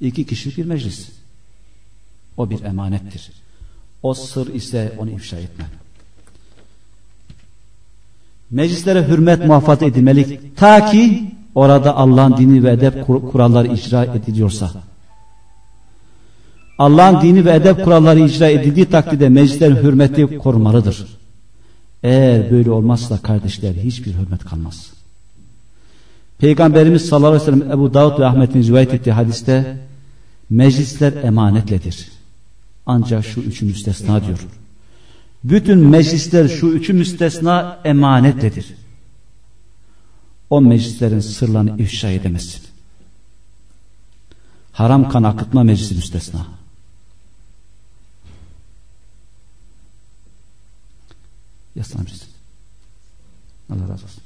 iki kişi bir meclis. O bir emanettir. O sır ise onu ifşa etme. Meclislere hürmet muhafaza edilmeli ta ki orada Allah'ın dini ve edep kuralları icra ediliyorsa. Allah'ın dini ve edep kuralları icra edildiği takdirde meclislerin hürmeti korumalıdır. Eğer böyle olmazsa kardeşler hiçbir hürmet kalmaz. Peygamberimiz sallallahu aleyhi ve sellem Ebu Davud ve Ahmet'in rivayet ettiği hadiste meclisler emanetledir. Ancak şu üçü müstesna diyor. Bütün meclisler şu üçü müstesna emanetledir. O meclislerin sırlarını ifşa edemezsin. Haram kan akıtma meclisi müstesna. Yaslanmışsın. Allah razı olsun.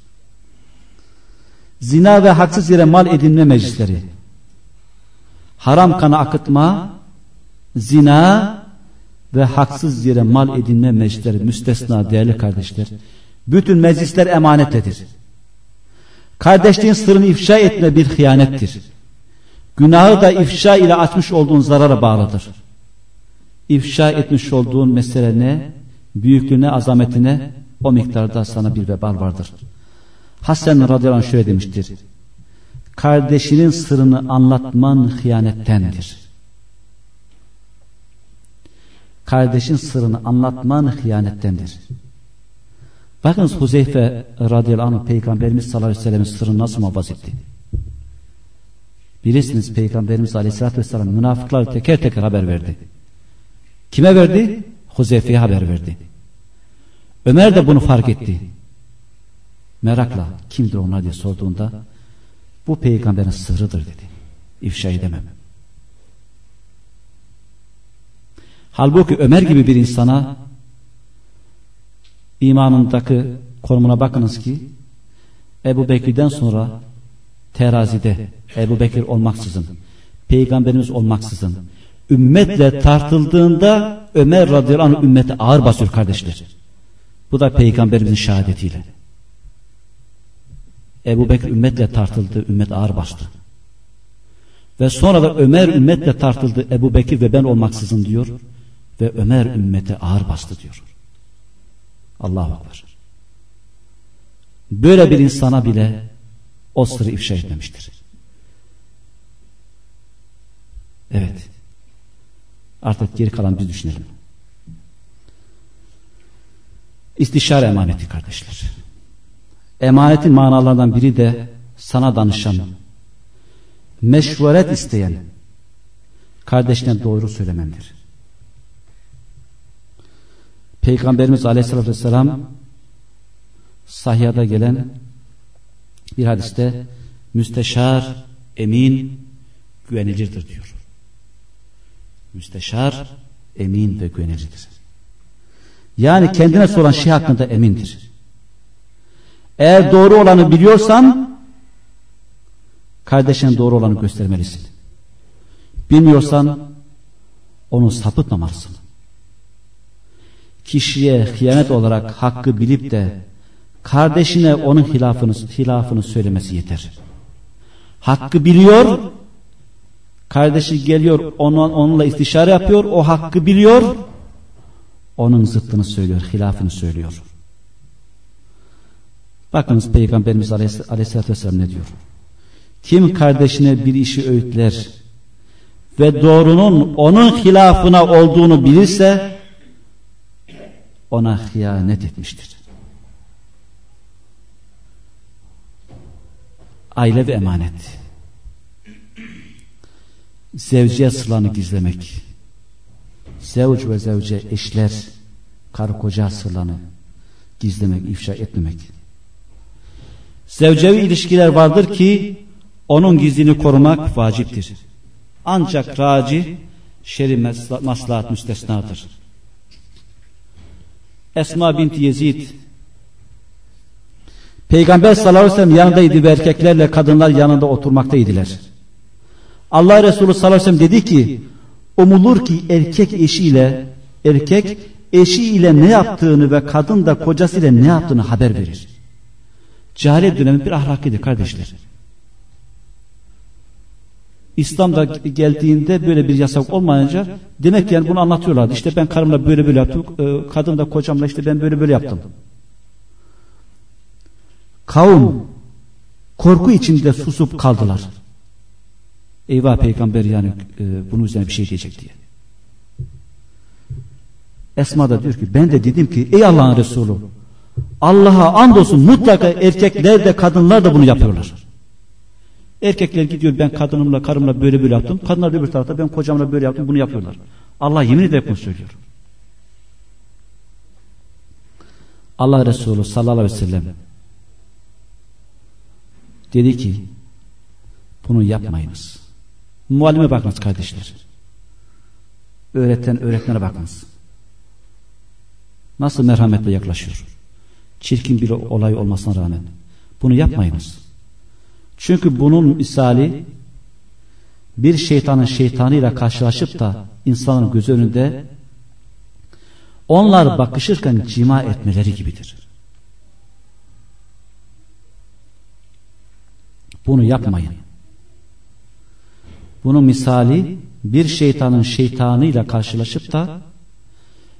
Zina ve haksız yere mal edinme meclisleri. Haram kanı akıtma, zina ve haksız yere mal edinme meclisleri müstesna değerli kardeşler. Bütün meclisler emanettedir. Kardeşliğin sırrını ifşa etme bir hıyanettir. Günahı da ifşa ile açmış olduğun zarara bağlıdır. İfşa etmiş olduğun mesele ne? Büyüklüğüne, azametine o miktarda sana bir vebal vardır. Hasan radıyallahu anh şöyle demiştir. Kardeşinin sırrını anlatman hıyanettendir. Kardeşin sırrını anlatman hıyanettendir. Bakınız Huzeyfe radıyallahu anh Peygamberimiz sallallahu aleyhi ve sellem'in sırrını nasıl muhafaza etti? Bilirsiniz Peygamberimiz aleyhissalatü vesselam münafıklar teker teker haber verdi. Kime verdi? Huzeyfe'ye haber verdi. Ömer de bunu fark etti. Merakla kimdir onlar diye sorduğunda bu peygamberin sırrıdır dedi. İfşa edemem. Halbuki Ömer gibi bir insana imanındaki konumuna bakınız ki Ebu Bekir'den sonra terazide Ebu Bekir olmaksızın peygamberimiz olmaksızın ümmetle tartıldığında Ömer radıyallahu anh ümmete ağır basıyor kardeşler. Bu da peygamberimizin şehadetiyle. Ebu Bekir ümmetle tartıldı, ümmet ağır bastı. Ve sonra da Ömer ümmetle tartıldı, Ebu Bekir ve ben olmaksızın diyor. Ve Ömer ümmete ağır bastı diyor. Allahu Akbar. Böyle bir insana bile o sırrı ifşa etmemiştir. Evet. Artık geri kalan biz düşünelim. İstişare emaneti kardeşler. Emanetin manalarından biri de sana danışan, meşveret isteyen, kardeşine doğru söylemendir. Peygamberimiz Aleyhisselatü Vesselam sahyada gelen bir hadiste müsteşar, emin, güvenilirdir diyor. Müsteşar, emin ve güvenilirdir. Yani kendine soran şey hakkında emindir. Eğer doğru olanı biliyorsan kardeşine doğru olanı göstermelisin. Bilmiyorsan onu sapıtmamalısın. Kişiye hıyanet olarak hakkı bilip de kardeşine onun hilafını, hilafını söylemesi yeter. Hakkı biliyor, kardeşi geliyor onun, onunla istişare yapıyor, o hakkı biliyor, onun zıttını söylüyor, hilafını söylüyor. Bakınız Peygamberimiz Aleyhisselatü Vesselam ne diyor? Kim kardeşine bir işi öğütler ve doğrunun onun hilafına olduğunu bilirse ona hıyanet etmiştir. Aile ve emanet. Zevciye sırlarını gizlemek. Zevc ve zevce eşler, karı koca sırlarını gizlemek, ifşa etmemek. Zevcevi ilişkiler vardır ki onun gizlini korumak vaciptir. Ancak raci şer'i maslahat müstesnadır. Esma binti Yezid Peygamber sallallahu aleyhi ve sellem yanındaydı ve erkeklerle kadınlar yanında oturmaktaydılar. Allah Resulü sallallahu aleyhi ve sellem dedi ki umulur ki erkek eşiyle erkek eşiyle ne yaptığını ve kadın da kocasıyla ne yaptığını haber verir. Cahiliye dönemi bir ahlakidir kardeşler. İslam'da geldiğinde böyle bir yasak olmayınca demek yani bunu anlatıyorlardı. İşte ben karımla böyle böyle yaptım. E, kadın da kocamla işte ben böyle böyle yaptım. Kavim korku içinde susup kaldılar. Eyvah peygamber yani e, bunun üzerine bir şey diyecek diye. Esma da diyor ki ben de dedim ki ey Allah'ın Resulü Allah'a andolsun mutlaka erkekler de kadınlar da bunu yapıyorlar. Erkekler gidiyor ben kadınımla karımla böyle böyle yaptım. Kadınlar öbür tarafta ben kocamla böyle yaptım bunu yapıyorlar. Allah yemin ederek bunu söylüyor. Allah Resulü sallallahu aleyhi ve sellem dedi ki bunu yapmayınız. Muallime bakınız kardeşler. Öğreten öğretmene bakınız. Nasıl merhametle yaklaşıyor. Çirkin bir olay olmasına rağmen. Bunu yapmayınız. Çünkü bunun misali bir şeytanın şeytanıyla karşılaşıp da insanın göz önünde onlar bakışırken cima etmeleri gibidir. Bunu yapmayın. Bunun misali bir şeytanın şeytanıyla karşılaşıp da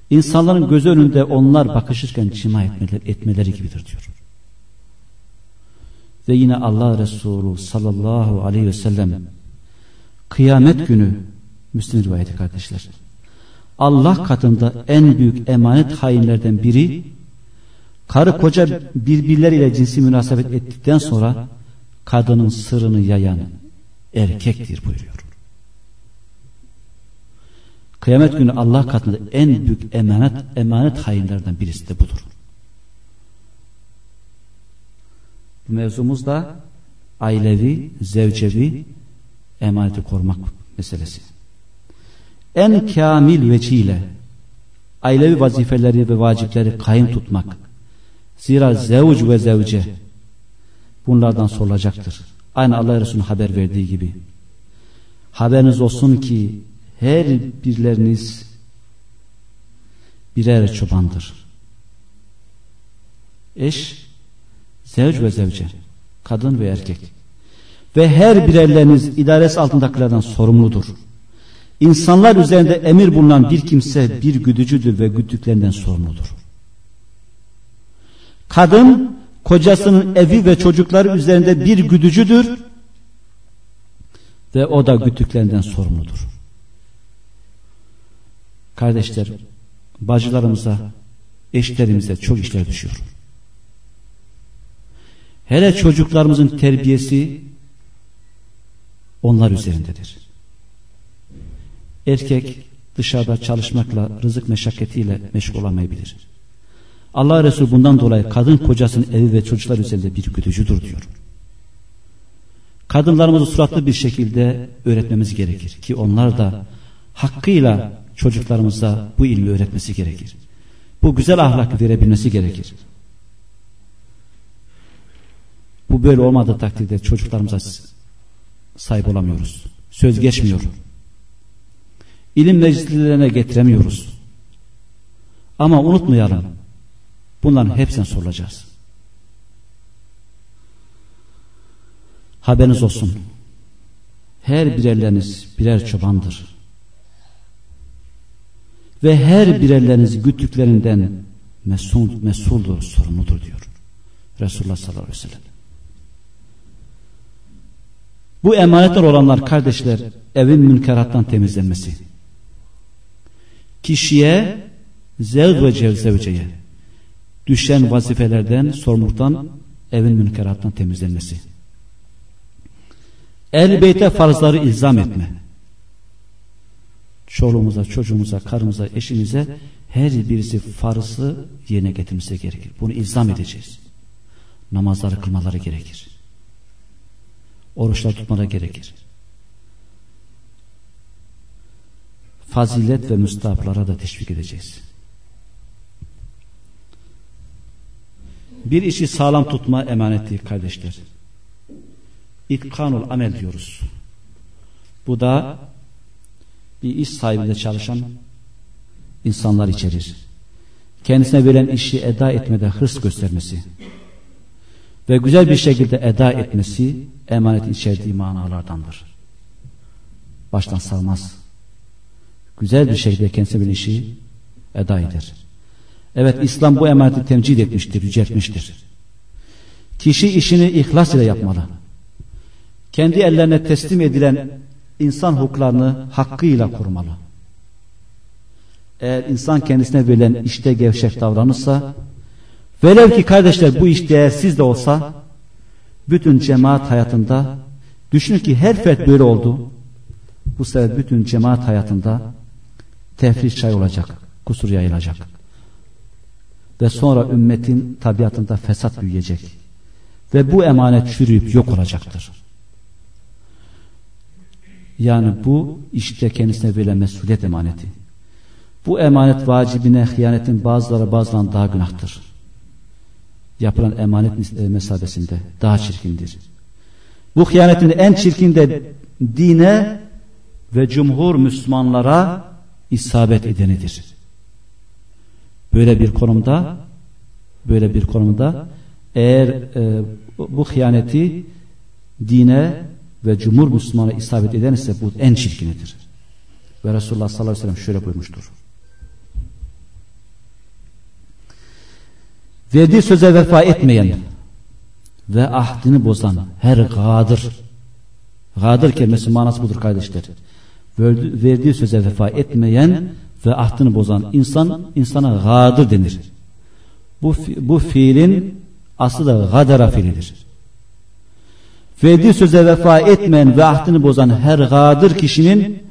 insanların göz önünde onlar bakışırken cima etmeleri, etmeleri gibidir diyor. Ve yine Allah Resulü sallallahu aleyhi ve sellem kıyamet günü Müslim rivayeti kardeşler. Allah katında en büyük emanet hainlerden biri karı koca birbirleriyle cinsi münasebet ettikten sonra kadının sırrını yayan erkektir buyuruyor. Kıyamet günü Allah katında en büyük emanet emanet hainlerden birisi de budur. Bu mevzumuz da ailevi, zevcevi emaneti korumak meselesi. En kamil veciyle ailevi vazifeleri ve vacipleri kayın tutmak. Zira zevc ve zevce bunlardan sorulacaktır. Aynı Allah Resulü'nün haber verdiği gibi. Haberiniz olsun ki her birleriniz birer çobandır. Eş Zevc ve zevce. Kadın ve erkek. Ve her birerleriniz idaresi altındakilerden sorumludur. İnsanlar üzerinde emir bulunan bir kimse bir güdücüdür ve güdüklerinden sorumludur. Kadın kocasının evi ve çocukları üzerinde bir güdücüdür ve o da güdüklerinden sorumludur. Kardeşler, bacılarımıza, eşlerimize çok işler düşüyor. Hele çocuklarımızın terbiyesi onlar üzerindedir. Erkek dışarıda çalışmakla, rızık meşakkatiyle meşgul olamayabilir. Allah Resulü bundan dolayı kadın kocasının evi ve çocuklar üzerinde bir güdücüdür diyor. Kadınlarımızı suratlı bir şekilde öğretmemiz gerekir ki onlar da hakkıyla çocuklarımıza bu ilmi öğretmesi gerekir. Bu güzel ahlak verebilmesi gerekir. Bu böyle olmadığı takdirde çocuklarımıza sahip olamıyoruz. Söz geçmiyor. İlim meclislerine getiremiyoruz. Ama unutmayalım. Bunların hepsine sorulacağız. Haberiniz olsun. Her birerleriniz birer çobandır. Ve her birerleriniz güttüklerinden mesul, mesuldur, sorumludur diyor. Resulullah sallallahu aleyhi ve sellem. Bu emanetler olanlar kardeşler evin münkerattan temizlenmesi. Kişiye zevz ve cevzevceye düşen vazifelerden, sorumluluktan evin münkerattan temizlenmesi. El beyte farzları ilzam etme. Çoluğumuza, çocuğumuza, karımıza, eşimize her birisi farzı yerine getirmesi gerekir. Bunu ilzam edeceğiz. Namazları kılmaları gerekir. Oruçlar tutmaları gerekir. Fazilet ve müstahaplara da teşvik edeceğiz. Bir işi sağlam tutma emaneti kardeşler. İtkanul amel diyoruz. Bu da bir iş sahibinde çalışan insanlar içerir. Kendisine verilen işi eda etmede hırs göstermesi ve güzel bir şekilde eda etmesi emanet içerdiği manalardandır. Baştan salmaz. Güzel bir şekilde kendisine bir işi eda eder. Evet İslam bu emaneti temcid etmiştir, yüceltmiştir. Kişi işini ihlas ile yapmalı. Kendi ellerine teslim edilen insan hukuklarını hakkıyla korumalı. Eğer insan kendisine verilen işte gevşek davranırsa velev ki kardeşler bu iş değersiz de olsa bütün cemaat hayatında düşünün ki her fert böyle oldu. Bu sefer bütün cemaat hayatında tefriş çay olacak, kusur yayılacak. Ve sonra ümmetin tabiatında fesat büyüyecek. Ve bu emanet çürüyüp yok olacaktır. Yani bu işte kendisine verilen mesuliyet emaneti. Bu emanet vacibine hıyanetin bazıları bazılarından daha günahtır. Yapılan emanet mesabesinde daha çirkindir. Bu hıyanetin en çirkin de dine ve cumhur Müslümanlara isabet edenidir. Böyle bir konumda böyle bir konumda eğer e, bu hıyaneti dine ve cumhur Müslümana isabet eden ise bu en çirkinidir. Ve Resulullah sallallahu aleyhi ve sellem şöyle buyurmuştur. Verdiği söze vefa etmeyen ve ahdini bozan her gadır gadır kelimesi manası budur kardeşler. Verdiği söze vefa etmeyen ve ahdini bozan insan insana gadır denir. Bu, bu fiilin aslı da gadara fiilidir. Verdiği söze vefa etmeyen ve ahdini bozan her gadır kişinin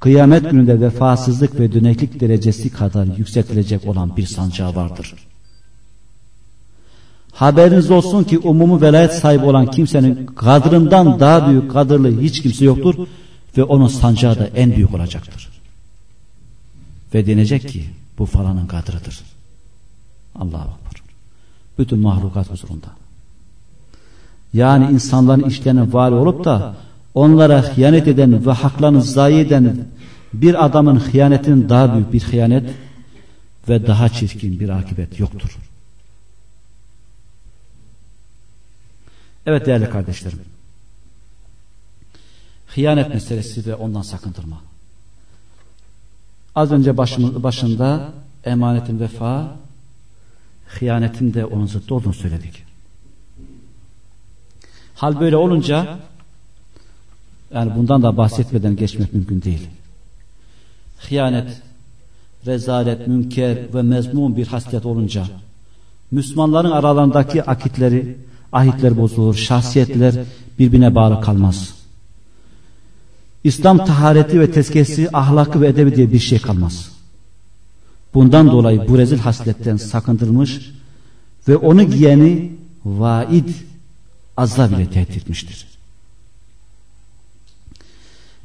kıyamet gününde vefasızlık ve döneklik derecesi kadar yükseltilecek olan bir sancağı vardır. Haberiniz olsun ki umumu velayet sahibi olan kimsenin kadrından daha büyük kadırlı hiç kimse yoktur ve onun sancağı da en büyük olacaktır. Ve denecek ki bu falanın kadrıdır. Allah'a akbar. Bütün mahlukat huzurunda. Yani insanların işlerine vali olup da onlara hıyanet eden ve haklarını zayi eden bir adamın hıyanetinin daha büyük bir hıyanet ve daha çirkin bir akibet yoktur. Evet değerli kardeşlerim. Hıyanet meselesi ve ondan sakındırma. Az önce başımız, başında emanetin vefa, hıyanetin de onun zıttı olduğunu söyledik. Hal böyle olunca yani bundan da bahsetmeden geçmek mümkün değil. Hıyanet, rezalet, münker ve mezmun bir haslet olunca Müslümanların aralarındaki akitleri, ahitler bozulur, şahsiyetler birbirine bağlı kalmaz. İslam tahareti ve tezkiyesi, ahlakı ve edebi diye bir şey kalmaz. Bundan dolayı bu rezil hasletten sakındırılmış ve onu giyeni vaid azla bile tehdit etmiştir.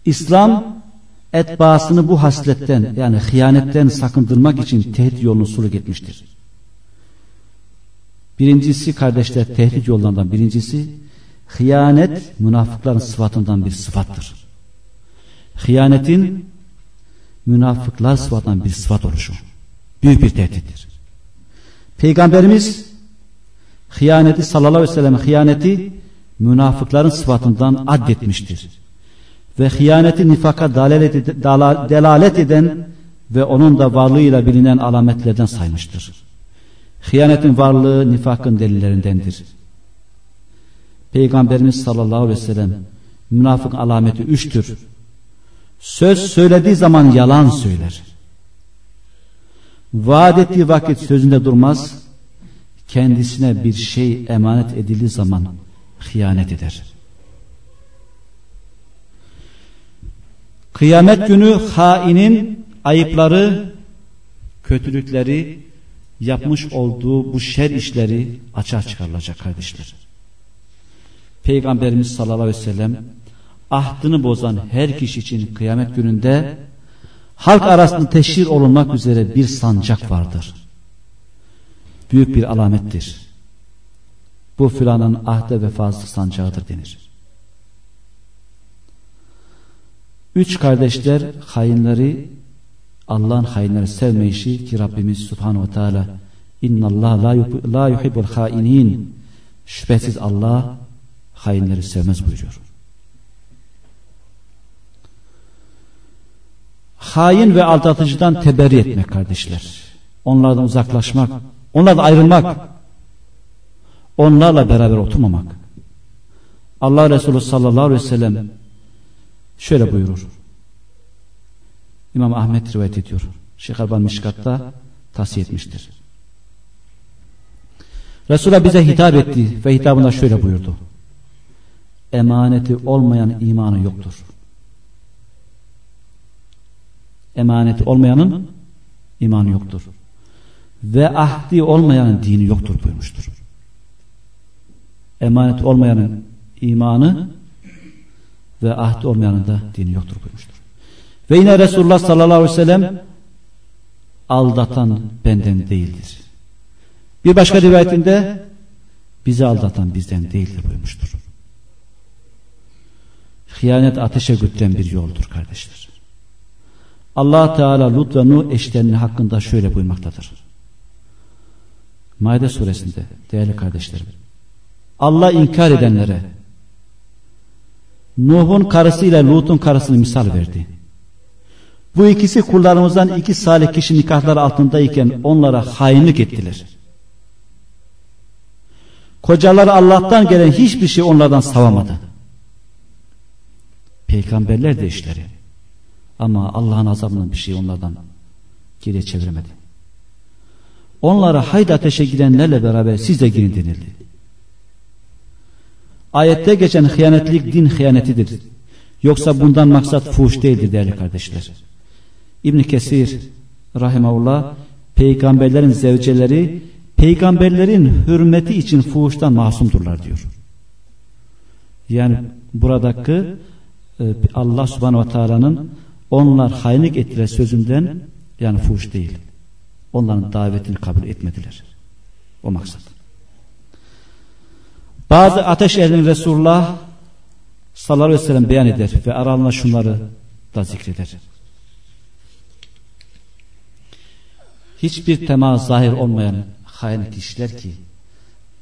İslam etbaasını bu hasletten yani hıyanetten sakındırmak için tehdit yolunu suluk etmiştir. Birincisi kardeşler tehdit yollarından birincisi hıyanet münafıkların sıfatından bir sıfattır. Hıyanetin münafıklar sıfatından bir sıfat oluşu. Büyük bir tehdittir. Peygamberimiz hıyaneti sallallahu aleyhi ve sellem hıyaneti münafıkların sıfatından addetmiştir. Ve hıyaneti nifaka delalet eden ve onun da varlığıyla bilinen alametlerden saymıştır. Hıyanetin varlığı nifakın delillerindendir. Peygamberimiz sallallahu aleyhi ve sellem münafık alameti üçtür. Söz söylediği zaman yalan söyler. Vaat ettiği vakit sözünde durmaz. Kendisine bir şey emanet edildiği zaman hıyanet eder. Kıyamet günü hainin ayıpları, kötülükleri, yapmış olduğu bu şer işleri açığa çıkarılacak kardeşler. Peygamberimiz sallallahu aleyhi ve sellem ahdını bozan her kişi için kıyamet gününde halk arasında teşhir olunmak üzere bir sancak vardır. Büyük bir alamettir. Bu filanın ahde vefazlı sancağıdır denir. Üç kardeşler hainleri Allah'ın hainleri sevmeyişi ki Rabbimiz Subhanahu ve Teala İnnallah la yuhibbul hainin şüphesiz Allah hainleri sevmez buyuruyor. Hain ve aldatıcıdan teberri etmek kardeşler. Onlardan uzaklaşmak, onlardan ayrılmak, onlarla beraber oturmamak. Allah Resulü sallallahu aleyhi ve sellem şöyle buyurur. İmam Ahmet rivayet ediyor. Şeyh Alban Mişkat'ta tavsiye etmiştir. Resulullah bize hitap etti ve hitabında şöyle buyurdu. Emaneti olmayan imanı yoktur. Emaneti olmayanın imanı yoktur. Ve ahdi olmayanın dini yoktur buyurmuştur. Emanet olmayanın imanı ve ahdi olmayanın da dini yoktur buyurmuştur. Ve yine Resulullah sallallahu aleyhi ve sellem aldatan benden değildir. Bir başka rivayetinde bizi aldatan bizden değildir buyurmuştur. Hıyanet ateşe götüren bir yoldur kardeşler. Allah Teala Lut ve Nuh eşlerinin hakkında şöyle buyurmaktadır. Maide suresinde değerli kardeşlerim. Allah inkar edenlere Nuh'un karısı ile Lut'un karısını misal verdi. Bu ikisi kullarımızdan iki salih kişi nikahları altındayken onlara hainlik ettiler. Kocaları Allah'tan gelen hiçbir şey onlardan savamadı. Peygamberler de işleri. Ama Allah'ın azabının bir şey onlardan geriye çeviremedi. Onlara haydi ateşe girenlerle beraber siz de girin denildi. Ayette geçen hıyanetlik din hıyanetidir. Yoksa bundan maksat fuhuş değildir değerli kardeşler. İbn Kesir rahimahullah peygamberlerin zevceleri peygamberlerin hürmeti için fuhuştan masumdurlar diyor. Yani buradaki e, Allah subhanahu ve teala'nın onlar hainlik ettiler sözünden yani fuhuş değil. Onların davetini kabul etmediler. O maksat. Bazı ateş ehlinin Resulullah sallallahu aleyhi ve sellem beyan eder ve aralarında şunları da zikreder. hiçbir tema zahir olmayan hain kişiler ki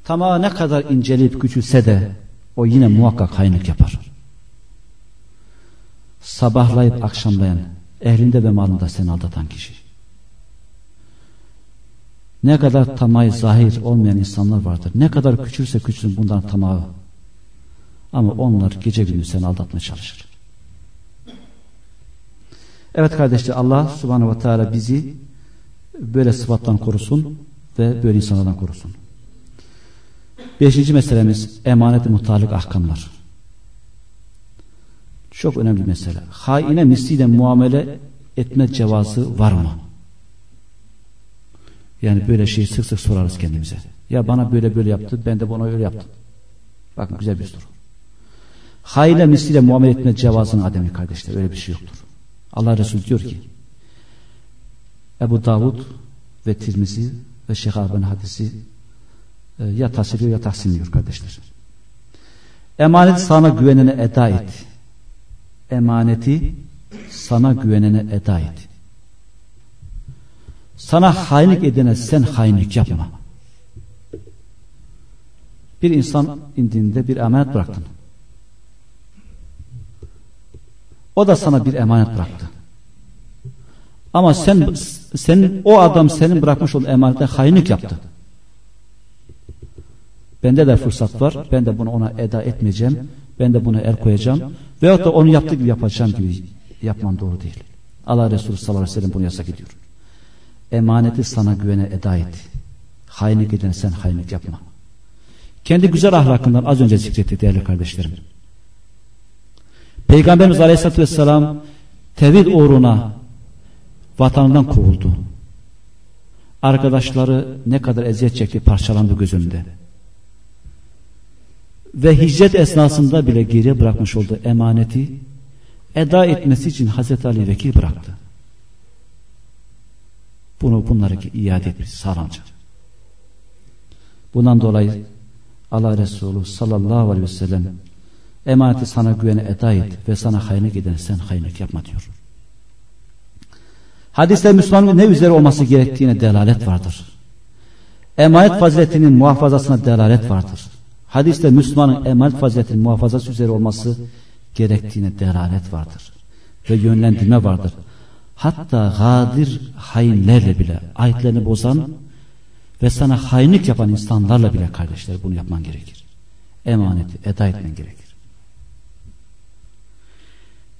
tamağı ne kadar inceleyip küçülse de o yine muhakkak hainlik yapar. Sabahlayıp akşamlayan ehlinde ve malında seni aldatan kişi. Ne kadar tamahı zahir olmayan insanlar vardır. Ne kadar küçülse küçülsün bundan tamahı. Ama onlar gece günü seni aldatmaya çalışır. Evet kardeşler Allah subhanahu ve teala bizi böyle sıfattan korusun ve böyle insanlardan korusun. Beşinci meselemiz emanet-i muhtarlık ahkamlar. Çok önemli mesele. Haine misliyle muamele etme cevazı var mı? Yani böyle şeyi sık sık sorarız kendimize. Ya bana böyle böyle yaptı, ben de buna öyle yaptım. Bakın güzel bir soru. Haile misliyle muamele etme cevazının ademi kardeşler. Öyle bir şey yoktur. Allah Resulü diyor ki Ebu Davud ve Tirmizi ve Şeyh hadisi e, ya tasiriyor ya tahsinliyor kardeşler. Emanet sana güvenene eda et. Emaneti sana güvenene eda et. Sana hainlik edene sen hainlik yapma. Bir insan indiğinde bir emanet bıraktın. O da sana bir emanet bıraktı. Ama sen senin o adam senin bırakmış olduğun emanete hainlik yaptı. Bende de fırsat var. Ben de bunu ona eda etmeyeceğim. Ben de buna el koyacağım. Veyahut da onu yaptığı gibi yapacağım gibi yapman doğru değil. Allah Resulü sallallahu aleyhi ve sellem bunu yasak ediyor. Emaneti sana güvene eda et. Hainlik eden sen hainlik yapma. Kendi güzel ahlakından az önce zikretti değerli kardeşlerim. Peygamberimiz Aleyhisselatü Vesselam tevhid uğruna vatanından kovuldu. Arkadaşları ne kadar eziyet çekti parçalandı gözünde. Ve hicret esnasında bile geriye bırakmış olduğu emaneti eda etmesi için Hazreti Ali vekil bıraktı. Bunu bunları iade etmesi sağlanacak. Bundan dolayı Allah Resulü sallallahu aleyhi ve sellem emaneti sana güvene eda et ve sana hayrını giden sen hayrını yapma diyor. Hadiste Müslümanın ne üzere olması gerektiğine delalet vardır. Emanet faziletinin muhafazasına delalet vardır. Hadiste Müslümanın emanet faziletinin muhafazası üzere olması gerektiğine delalet vardır. Ve yönlendirme vardır. Hatta gadir hainlerle bile ayetlerini bozan ve sana hainlik yapan insanlarla bile kardeşler bunu yapman gerekir. Emaneti eda etmen gerekir.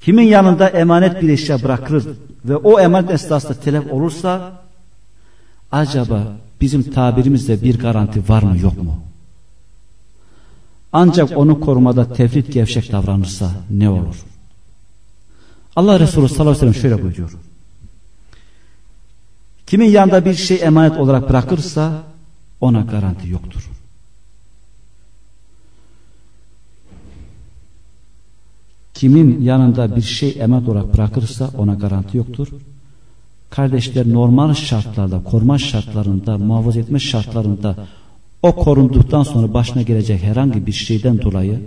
Kimin yanında emanet bir eşya bırakılır ve o emanet esnasında telef olursa acaba bizim tabirimizde bir garanti var mı yok mu? Ancak onu korumada tefrit gevşek davranırsa ne olur? Allah Resulü sallallahu aleyhi ve sellem şöyle buyuruyor. Kimin yanında bir şey emanet olarak bırakırsa ona garanti yoktur. Kimin yanında bir şey emanet olarak bırakırsa ona garanti yoktur. Kardeşler normal şartlarda, koruma şartlarında, muhafaza etme şartlarında o korunduktan sonra başına gelecek herhangi bir şeyden dolayı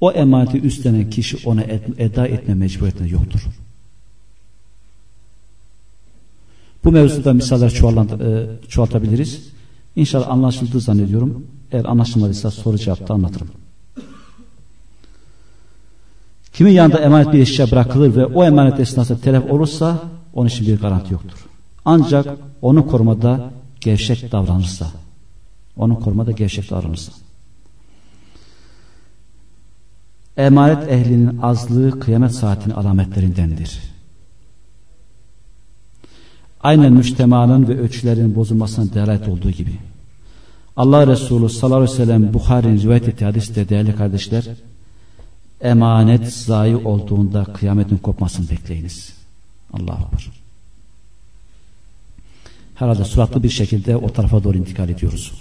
o emaneti üstlenen kişi ona eda etme mecburiyetinde yoktur. Bu mevzuda misaller e, çoğaltabiliriz. İnşallah anlaşıldığı zannediyorum. Eğer anlaşılmadıysa soru cevapta anlatırım. Kimin yanında emanet bir eşya bırakılır ve o emanet esnasında telef olursa onun için bir garanti yoktur. Ancak onu korumada gevşek davranırsa onu korumada gevşek davranırsa emanet ehlinin azlığı kıyamet saatinin alametlerindendir. Aynen müştemanın ve ölçülerin bozulmasına delalet olduğu gibi. Allah Resulü sallallahu aleyhi ve sellem Bukhari'nin rivayet ettiği hadiste değerli kardeşler emanet zayi olduğunda kıyametin kopmasını bekleyiniz. Allah'a akbar. Herhalde suratlı bir şekilde o tarafa doğru intikal ediyoruz.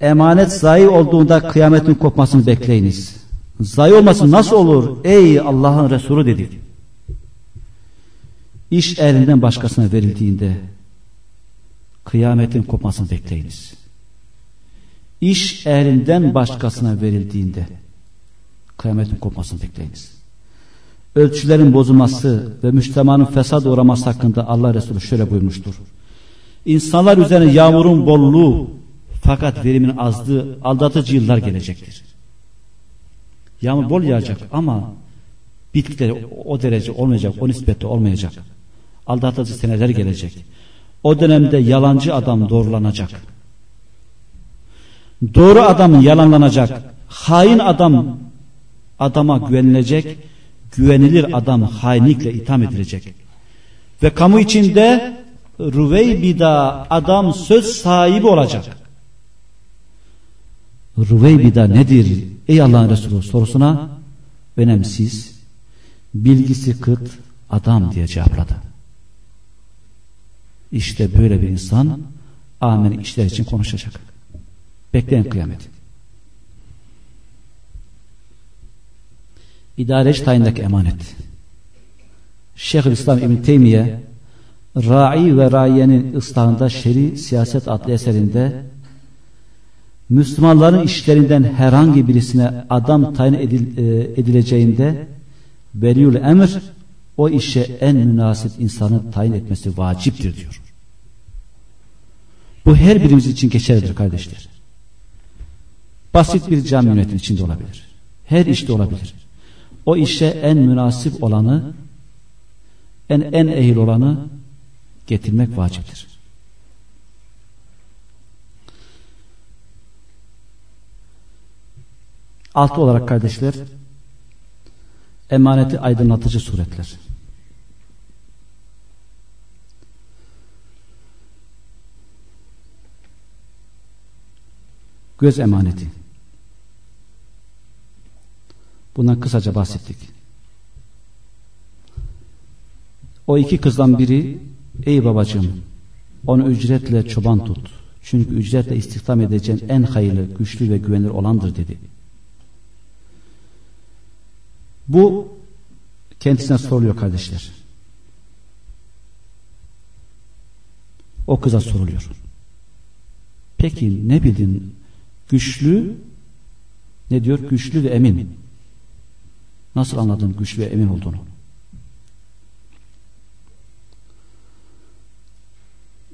Emanet zayi olduğunda kıyametin kopmasını bekleyiniz. Zayi olması nasıl olur? Ey Allah'ın Resulü dedik. İş elinden başkasına verildiğinde kıyametin kopmasını bekleyiniz. İş elinden başkasına verildiğinde kıyametin kopmasını bekleyiniz. Ölçülerin bozulması ve müştemanın fesad uğraması hakkında Allah Resulü şöyle buyurmuştur. İnsanlar üzerine yağmurun bolluğu fakat verimin azlığı aldatıcı yıllar gelecektir. Yağmur bol yağacak ama bitkiler o derece olmayacak, o nispette olmayacak. Aldatıcı seneler gelecek. O dönemde yalancı adam doğrulanacak. Doğru adam yalanlanacak. Hain adam adama güvenilecek, güvenilir adam hainlikle itham edilecek. Ve kamu içinde Rüveybida adam söz sahibi olacak. Rüveybida nedir? Ey Allah'ın Resulü sorusuna önemsiz, bilgisi kıt adam diye cevapladı. İşte böyle bir insan amen işler için konuşacak. Bekleyin kıyamet. İdareci tayindeki emanet. Şeyhülislam İbn Teymiye Ra'i ve Raiye'nin ıslahında Şeri Siyaset adlı eserinde Müslümanların işlerinden herhangi birisine adam tayin edil, e, edileceğinde veliül emir o işe en münasip insanı tayin etmesi vaciptir diyor. Bu her birimiz için geçerlidir kardeşler. Basit bir cami yönetim içinde olabilir. Her işte olabilir. O işe en münasip olanı en en ehil olanı getirmek vaciptir. Altı olarak kardeşler emaneti aydınlatıcı suretler. Göz emaneti. Bundan kısaca bahsettik. O iki kızdan biri ey babacığım onu ücretle çoban tut. Çünkü ücretle istihdam edeceğin en hayırlı, güçlü ve güvenilir olandır dedi. Bu kendisine soruluyor kardeşler. O kıza soruluyor. Peki ne bildin? Güçlü ne diyor? Güçlü ve emin. Nasıl anladın güçlü ve emin olduğunu?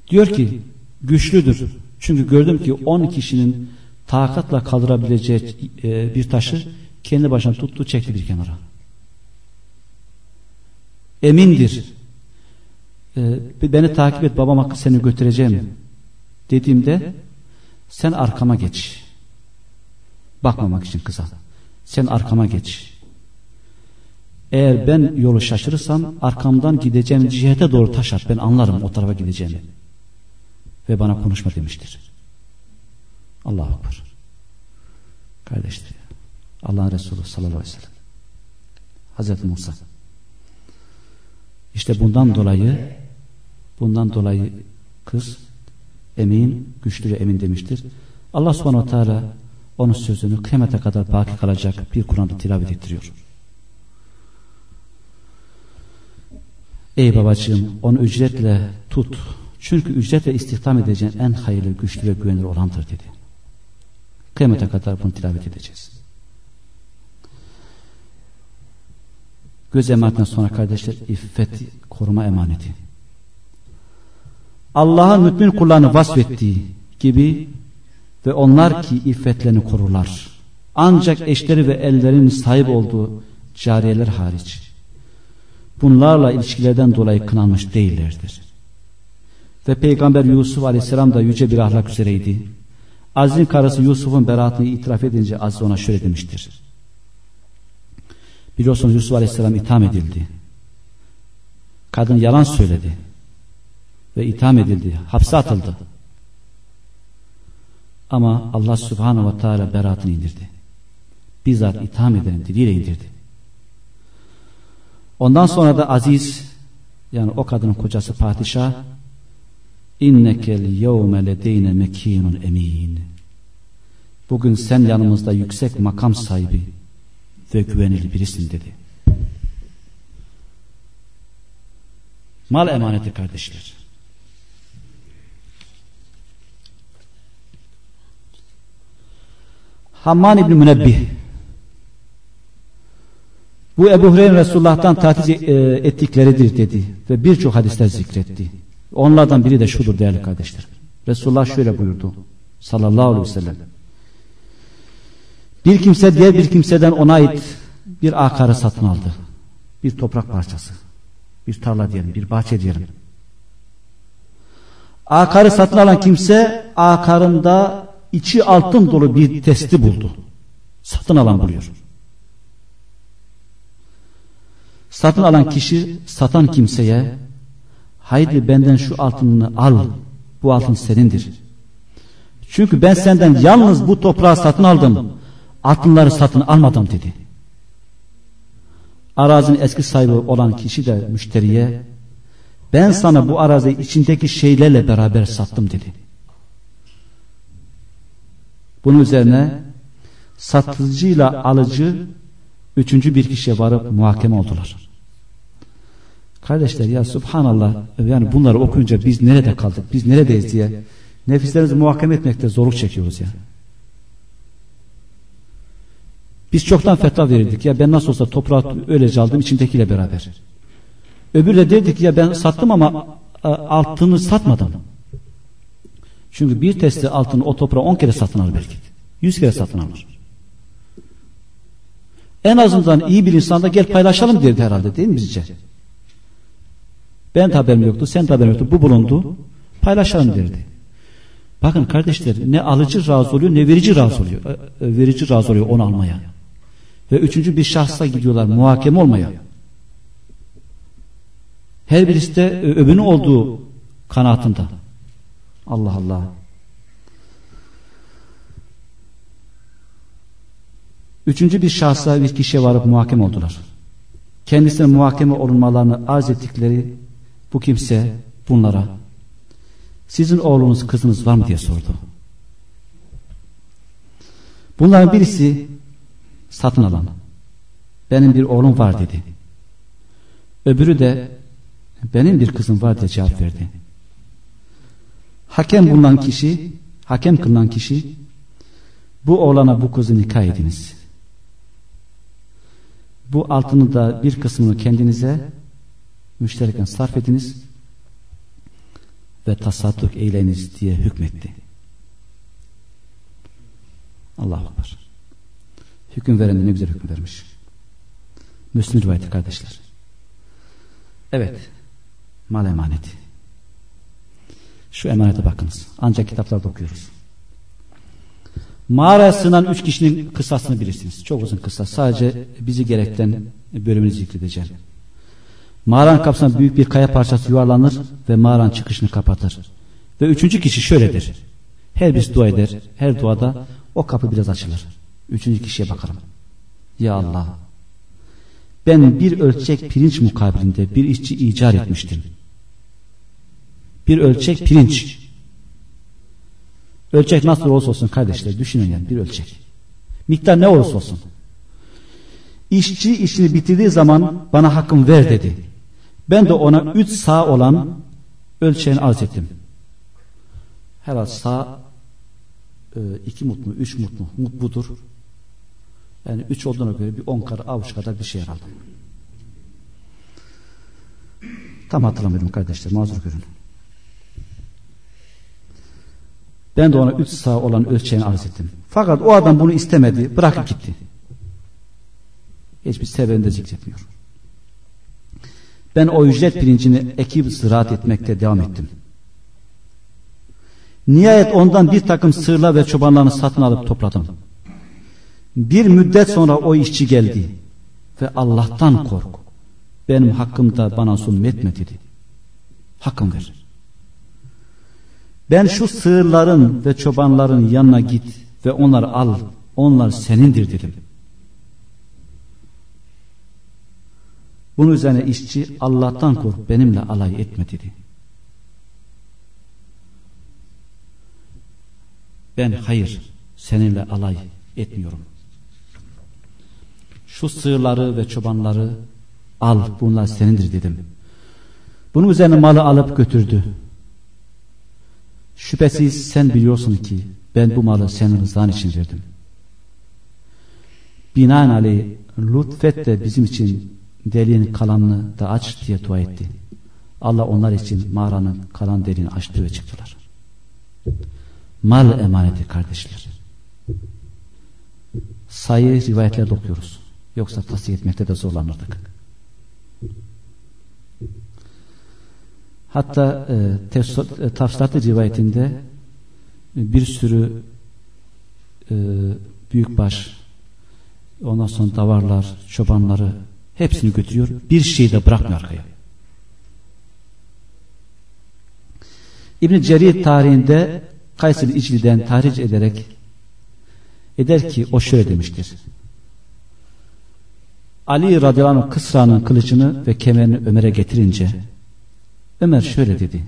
Diyor ki güçlüdür. Çünkü gördüm ki 10 kişinin takatla kaldırabileceği e, bir taşı kendi başına tuttu çekti bir kenara. Emindir. E, beni takip et babam hakkı seni götüreceğim dediğimde sen arkama geç. Bakmamak için kıza. Sen arkama geç. Eğer ben yolu şaşırırsam arkamdan gideceğim cihete doğru taş at. Ben anlarım o tarafa gideceğimi. Ve bana konuşma demiştir. Allahu Akbar. Kardeşler. Allah'ın Resulü sallallahu aleyhi ve sellem. Hazreti Musa. İşte bundan dolayı bundan dolayı kız emin, güçlü ve emin demiştir. Allah subhanahu teala onun sözünü kıyamete kadar baki kalacak bir Kur'an'da tilavet ettiriyor. Ey babacığım onu ücretle tut. Çünkü ücretle istihdam edeceğin en hayırlı, güçlü ve güvenilir olandır dedi. Kıyamete kadar bunu tilavet edeceğiz. Göz emanetinden sonra kardeşler iffet koruma emaneti. Allah'ın mümin kullarını vasfettiği gibi ve onlar ki iffetlerini korurlar. Ancak eşleri ve ellerinin sahip olduğu cariyeler hariç bunlarla ilişkilerden dolayı kınanmış değillerdir. Ve Peygamber Yusuf Aleyhisselam da yüce bir ahlak üzereydi. Aziz'in karısı Yusuf'un beratını itiraf edince Aziz ona şöyle demiştir. Biliyorsunuz Yusuf Aleyhisselam itham edildi. Kadın yalan söyledi. Ve itham edildi. Hapse atıldı. Ama Allah Subhanahu ve Teala beratını indirdi. Bizzat itham eden diliyle indirdi. Ondan sonra da Aziz yani o kadının kocası padişah innekel yevme ledeyne mekinun emin bugün sen yanımızda yüksek makam sahibi ve güvenilir birisin dedi. Mal emaneti kardeşler. Hamman İbni Münebbih bu Ebu Hureyre Resulullah'tan tatil e, ettikleridir dedi ve birçok hadisler zikretti. Onlardan biri de şudur değerli kardeşler. Resulullah şöyle buyurdu sallallahu aleyhi ve sellem. Bir kimse diğer bir kimseden ona ait bir akarı satın aldı. Bir toprak parçası. Bir tarla diyelim, bir bahçe diyelim. Akarı satın alan kimse akarında içi altın dolu bir testi buldu. Satın alan buluyor. Satın alan kişi satan kimseye haydi benden şu altınını al bu altın senindir. Çünkü ben senden yalnız bu toprağı satın aldım altınları satın almadım dedi. arazinin eski sahibi olan kişi de müşteriye ben sana bu arazi içindeki şeylerle beraber sattım dedi. Bunun üzerine satıcıyla alıcı üçüncü bir kişiye varıp muhakeme oldular. Kardeşler ya subhanallah yani bunları okuyunca biz nerede kaldık biz neredeyiz diye nefislerimizi muhakeme etmekte zorluk çekiyoruz ya. Biz çoktan fetva verirdik ya ben nasıl olsa toprağı öylece aldım içindekiyle beraber. Öbürü de derdik ya ben sattım ama e, altını satmadım. Çünkü bir testi altını o toprağı on kere satın alır belki. Yüz kere satın alır. En azından iyi bir insanda gel paylaşalım derdi herhalde değil mi bizce? Ben de haberim yoktu, sen de haberin yoktu. Bu bulundu. Paylaşalım derdi. Bakın kardeşler ne alıcı razı oluyor ne verici razı oluyor. E, e, verici razı oluyor onu almaya. Ve üçüncü bir şahsa gidiyorlar muhakeme olmaya. Her birisi de öbürünün olduğu kanaatinde. Allah Allah. Üçüncü bir şahsa bir kişiye varıp muhakeme oldular. Kendisine muhakeme olunmalarını arz ettikleri bu kimse bunlara sizin oğlunuz kızınız var mı diye sordu. Bunların birisi satın alan benim bir oğlum var dedi. Öbürü de benim bir kızım var diye cevap verdi. Hakem bulunan kişi, hakem kılınan kişi bu oğlana bu kızı nikah ediniz. Bu altını da bir kısmını kendinize müştereken sarf ediniz ve tasadduk eyleyiniz diye hükmetti. Allahu Akbar. Hüküm veren de ne güzel hüküm vermiş. Müslüm rivayeti kardeşler. Evet. Mal emaneti. Şu emanete bakınız. Ancak kitaplarda okuyoruz. Mağaraya sığınan üç kişinin kıssasını bilirsiniz. Çok uzun kıssa. Sadece bizi gerekten bölümünü zikredeceğim. Mağaranın kapısına büyük bir kaya parçası yuvarlanır ve mağaranın çıkışını kapatır. Ve üçüncü kişi şöyledir. Her birisi dua eder. Her duada o kapı biraz açılır. Üçüncü kişiye bakarım. Ya Allah. Ben bir ölçek pirinç mukabilinde bir işçi icar etmiştim. Bir ölçek pirinç. Ölçek nasıl olursa olsun kardeşler düşünün yani bir ölçek. Miktar ne olursa olsun. İşçi işini bitirdiği zaman bana hakkım ver dedi. Ben de ona üç sağ olan ölçeğini arz ettim. Herhalde sağ e, iki mut mu, üç mut mu? Mut budur. Yani üç olduğuna göre bir on kadar avuç kadar bir şey herhalde. Tam hatırlamıyorum kardeşler mazur görün. Ben de ona üç sağ olan ölçeğini arz ettim. Fakat o adam bunu istemedi, bırakıp gitti. Hiçbir sebebini de zikretmiyor. Ben o ücret bilincini ekip ziraat etmekte devam ettim. Nihayet ondan bir takım sığırlar ve çobanlarını satın alıp topladım. Bir müddet sonra o işçi geldi ve Allah'tan kork. Benim hakkımda bana zulmetme dedi. Hakkım ver. Ben şu sığırların ve çobanların yanına git ve onları al. Onlar senindir dedim. Bunun üzerine işçi Allah'tan kork benimle alay etme dedi. Ben hayır seninle alay etmiyorum. Şu sığırları ve çobanları al bunlar senindir dedim. Bunun üzerine malı alıp götürdü. Şüphesiz sen biliyorsun ki ben bu malı senin rızan için verdim. Binaenaleyh lütfet de bizim için deliğin kalanını da aç diye dua etti. Allah onlar için mağaranın kalan deliğini açtı ve çıktılar. Mal emaneti kardeşler. Sayı rivayetlerde okuyoruz. Yoksa tasdik etmekte de zorlanırdık. Hatta e, e tafsilatı rivayetinde bir sürü e, büyükbaş ondan sonra davarlar, çobanları hepsini götürüyor. Bir şeyi de bırakmıyor arkaya. İbn Cerir tarihinde Kayseri İcli'den tahric ederek eder ki o şöyle demiştir. Ali radıyallahu anh Kısra'nın kılıcını ve kemerini Ömer'e getirince Ömer şöyle dedi.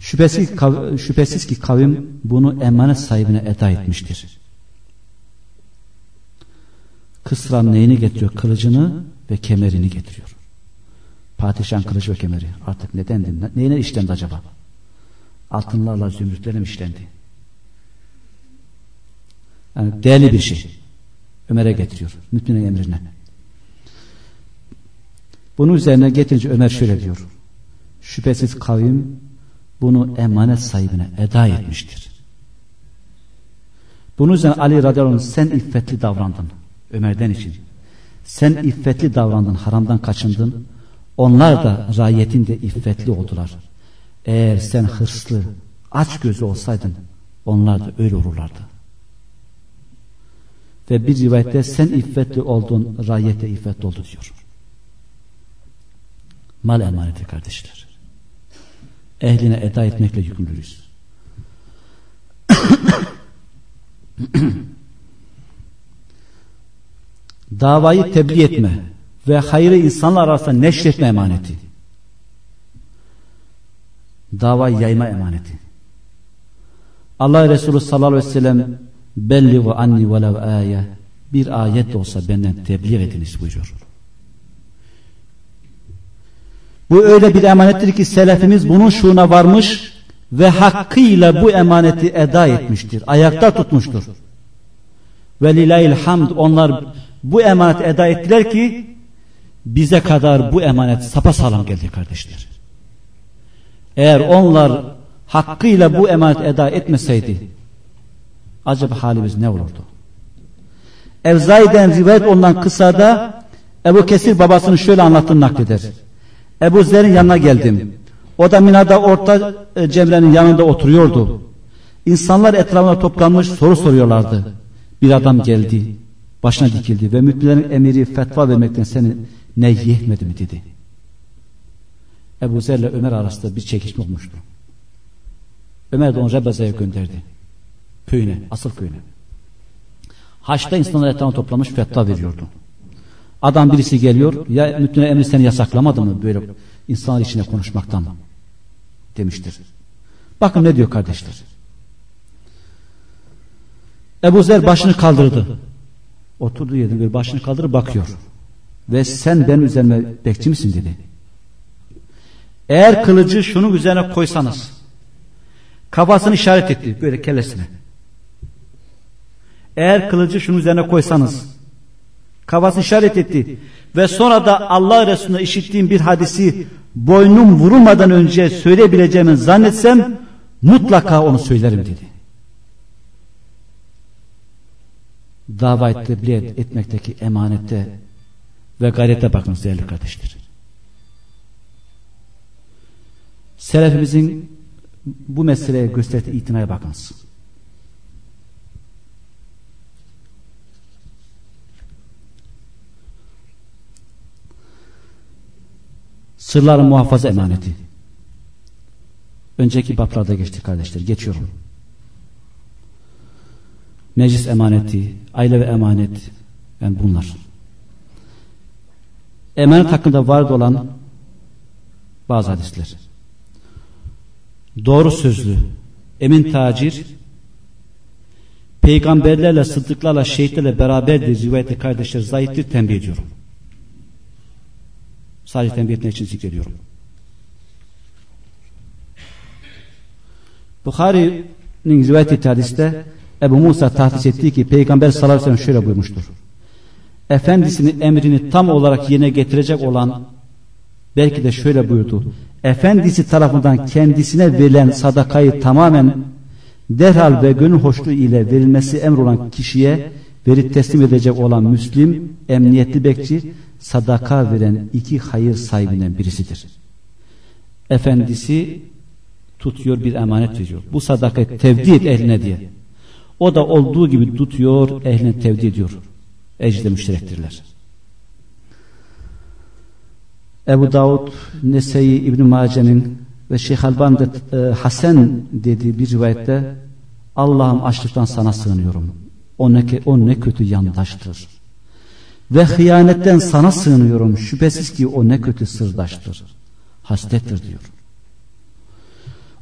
Şüphesiz, şüphesiz ki kavim bunu emanet sahibine eda etmiştir. Kısra'nın neyini getiriyor? Kılıcını ve kemerini getiriyor. Padişahın kılıcı ve kemeri. Artık nedendi? Neyine işlendi acaba? Altınlarla zümrütlerle mi işlendi? Yani değerli bir şey. Ömer'e getiriyor. Müminin emrine. Bunun üzerine getirince Ömer şöyle diyor. Şüphesiz kavim bunu emanet sahibine eda etmiştir. Bunun üzerine Ali radıyallahu anh sen iffetli davrandın. Ömer'den için. Sen iffetli davrandın, haramdan kaçındın. Onlar da rayiyetin de iffetli oldular. Eğer sen hırslı, aç gözü olsaydın onlar da öyle olurlardı. Ve bir rivayette sen iffetli oldun, rayiyete iffetli oldu diyor. Mal emaneti kardeşler. Ehline eda etmekle yükümlüyüz. Davayı tebliğ etme ve hayrı insanlar arasında neşretme emaneti. Davayı yayma emaneti. Allah Resulü sallallahu aleyhi ve sellem belli ve anni velev aya bir ayet de olsa benden tebliğ ediniz buyuruyor. Bu öyle bir emanettir ki selefimiz bunun şuuna varmış ve hakkıyla bu emaneti eda etmiştir. Ayakta tutmuştur. Ve lilahil hamd onlar bu emaneti eda ettiler ki bize kadar bu emanet sapasağlam geldi kardeşler. Eğer onlar hakkıyla bu emanet eda etmeseydi acaba halimiz ne olurdu? Evzai'den rivayet ondan kısada Ebu Kesir babasını şöyle anlattığını nakleder. Ebu Zer'in yanına geldim. O da Mina'da orta e, Cemre'nin yanında oturuyordu. İnsanlar etrafına toplanmış soru soruyorlardı. Bir adam geldi, başına dikildi ve müminlerin emiri fetva vermekten seni ne yetmedi mi dedi. Ebu Zer ile Ömer arasında bir çekişme olmuştu. Ömer de onu Rebeze'ye gönderdi. Köyüne, asıl köyüne. Haçta insanlar etrafına toplamış fetva veriyordu. Adam birisi geliyor, ya müttüne emri seni yasaklamadı mı böyle insanlar içine konuşmaktan demiştir. Bakın ne diyor kardeşler. Ebu Zer başını kaldırdı. Oturduğu yerden bir başını kaldırıp bakıyor. Ve sen benim üzerime bekçi misin dedi. Eğer kılıcı şunun üzerine koysanız kafasını işaret etti böyle kellesine. Eğer kılıcı şunun üzerine koysanız kafasını işaret etti ve sonra da Allah Resulü'ne işittiğim bir hadisi boynum vurulmadan önce söyleyebileceğimi zannetsem mutlaka onu söylerim dedi. Dava tebliğ etmekteki emanette ve gayrete bakınız değerli kardeşler. Selefimizin bu meseleye gösterdiği itinaya bakınız. Sırların muhafaza emaneti. Önceki baplarda geçti kardeşler. Geçiyorum. Meclis emaneti, aile ve emanet. Yani bunlar. Emanet hakkında vardı olan bazı hadisler. Doğru sözlü, emin tacir, peygamberlerle, sıddıklarla, şehitlerle beraberdir rivayette kardeşler zayıftır tembih ediyorum. Sadece tembih etmek için zikrediyorum. Bukhari'nin rivayet ettiği hadiste Ebu Musa tahsis ettiği ki Peygamber sallallahu aleyhi ve sellem şöyle buyurmuştur. Efendisinin emrini tam olarak yerine getirecek olan belki de şöyle buyurdu. Efendisi tarafından kendisine verilen sadakayı tamamen derhal ve gönül hoşluğu ile verilmesi emrolan kişiye verip teslim edecek olan Müslim, emniyetli bekçi, sadaka veren iki hayır sahibinden birisidir. Efendisi tutuyor bir emanet veriyor. Bu sadakayı tevdi et ehline diye. O da olduğu gibi tutuyor, ehline tevdi ediyor. Ecde müşterektirler. Ebu Davud, Nese'yi, İbn Mace'nin ve Şeyh Alban'da e, Hasan dediği bir rivayette Allah'ım açlıktan sana sığınıyorum. O ne, o ne kötü yandaştır. Ve hıyanetten sana sığınıyorum. Şüphesiz ki o ne kötü sırdaştır. Haslettir diyor.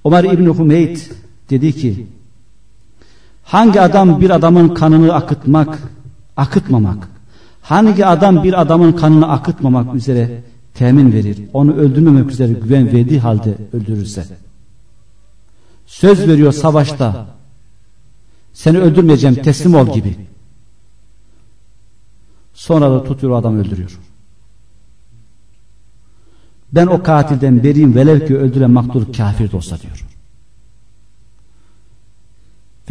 Ömer İbni Hümeyt dedi ki hangi adam bir adamın kanını akıtmak, akıtmamak, hangi adam bir adamın kanını akıtmamak üzere temin verir, onu öldürmemek üzere güven verdiği halde öldürürse, söz veriyor savaşta, seni öldürmeyeceğim teslim ol gibi. Sonra da tutuyor adam öldürüyor. Ben o katilden beriyim velev ki öldüren maktul kafir de olsa diyor.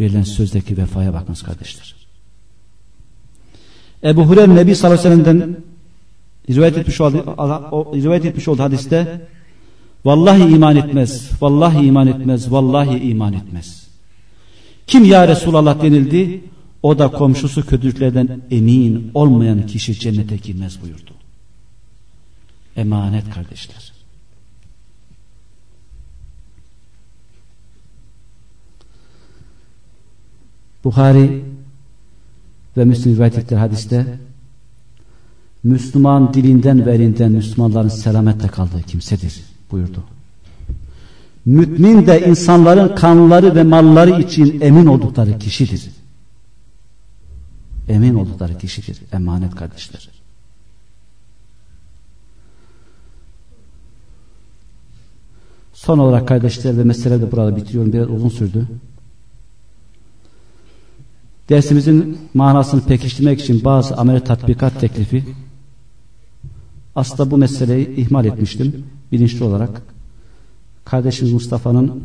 Verilen sözdeki vefaya bakınız kardeşler. Ebu Hureyre Nebi sallallahu aleyhi ve rivayet etmiş oldu, rivayet etmiş oldu hadiste vallahi iman etmez, vallahi iman etmez, vallahi iman etmez. Kim ya Resulallah denildi? O da komşusu kötülüklerden emin olmayan kişi cennete girmez buyurdu. Emanet kardeşler. Buhari ve Müslim rivayet hadiste Müslüman dilinden ve elinden Müslümanların selamette kaldığı kimsedir buyurdu. Mümin de insanların kanları ve malları için emin oldukları kişidir. Emin oldukları kişidir. Emanet kardeşler. Son olarak kardeşler ve mesele de burada bitiriyorum. Biraz uzun sürdü. Dersimizin manasını pekiştirmek için bazı amel tatbikat teklifi aslında bu meseleyi ihmal etmiştim bilinçli olarak. Kardeşimiz Mustafa'nın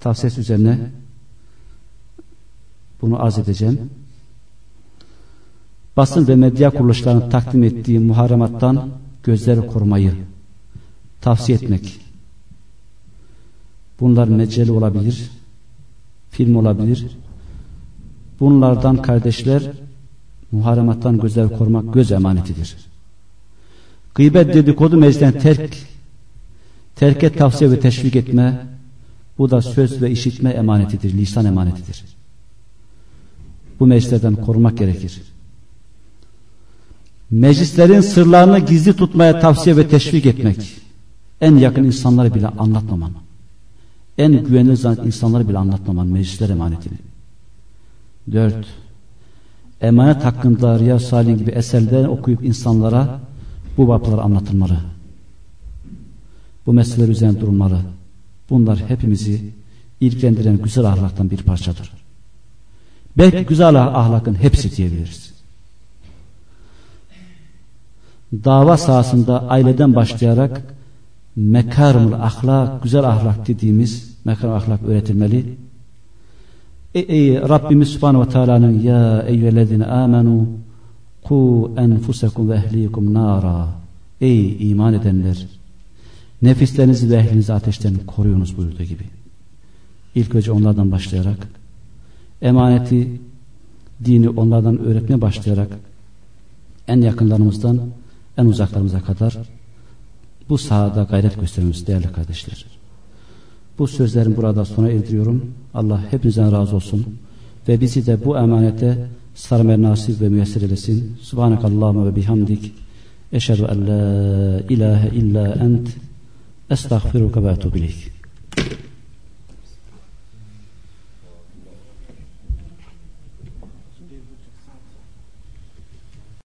tavsiyesi üzerine bunu arz edeceğim. Basın ve medya kuruluşlarının takdim ettiği muharremattan gözleri korumayı tavsiye etmek. Bunlar meceli olabilir, film olabilir, Bunlardan kardeşler muharemattan gözler korumak göz emanetidir. Gıybet dedikodu meclisten terk terke tavsiye ve teşvik etme bu da söz ve işitme emanetidir, lisan emanetidir. Bu meclislerden korumak gerekir. Meclislerin sırlarını gizli tutmaya tavsiye ve teşvik etmek. En yakın insanları bile anlatmaman. En güvenilir insanları bile anlatmaman meclisler emanetini. Dört, emanet hakkında Riyaz Salih gibi eserler okuyup insanlara bu vaplar anlatılmalı. Bu meseleler üzerine durulmalı. Bunlar hepimizi ilgilendiren güzel ahlaktan bir parçadır. Belki güzel ahlakın hepsi diyebiliriz. Dava sahasında aileden başlayarak mekarmul ahlak, güzel ahlak dediğimiz mekarmul ahlak öğretilmeli Ey, ey Rabbimiz Subhanahu ve Teala'nın ya eyyühellezine amenu ku enfusekum ve ehlikum nara Ey iman edenler nefislerinizi ve ehlinizi ateşten koruyunuz buyurduğu gibi. İlk önce onlardan başlayarak emaneti dini onlardan öğretmeye başlayarak en yakınlarımızdan en uzaklarımıza kadar bu sahada gayret göstermemiz değerli kardeşler. Bu sözlerimi burada sona erdiriyorum. Allah hepinizden razı olsun. Ve bizi de bu emanete sarmaya nasip ve müyesser eylesin. Subhanakallahumma ve bihamdik. Eşhedü en la ilahe illa ent. Estağfiruka ve etubileyk.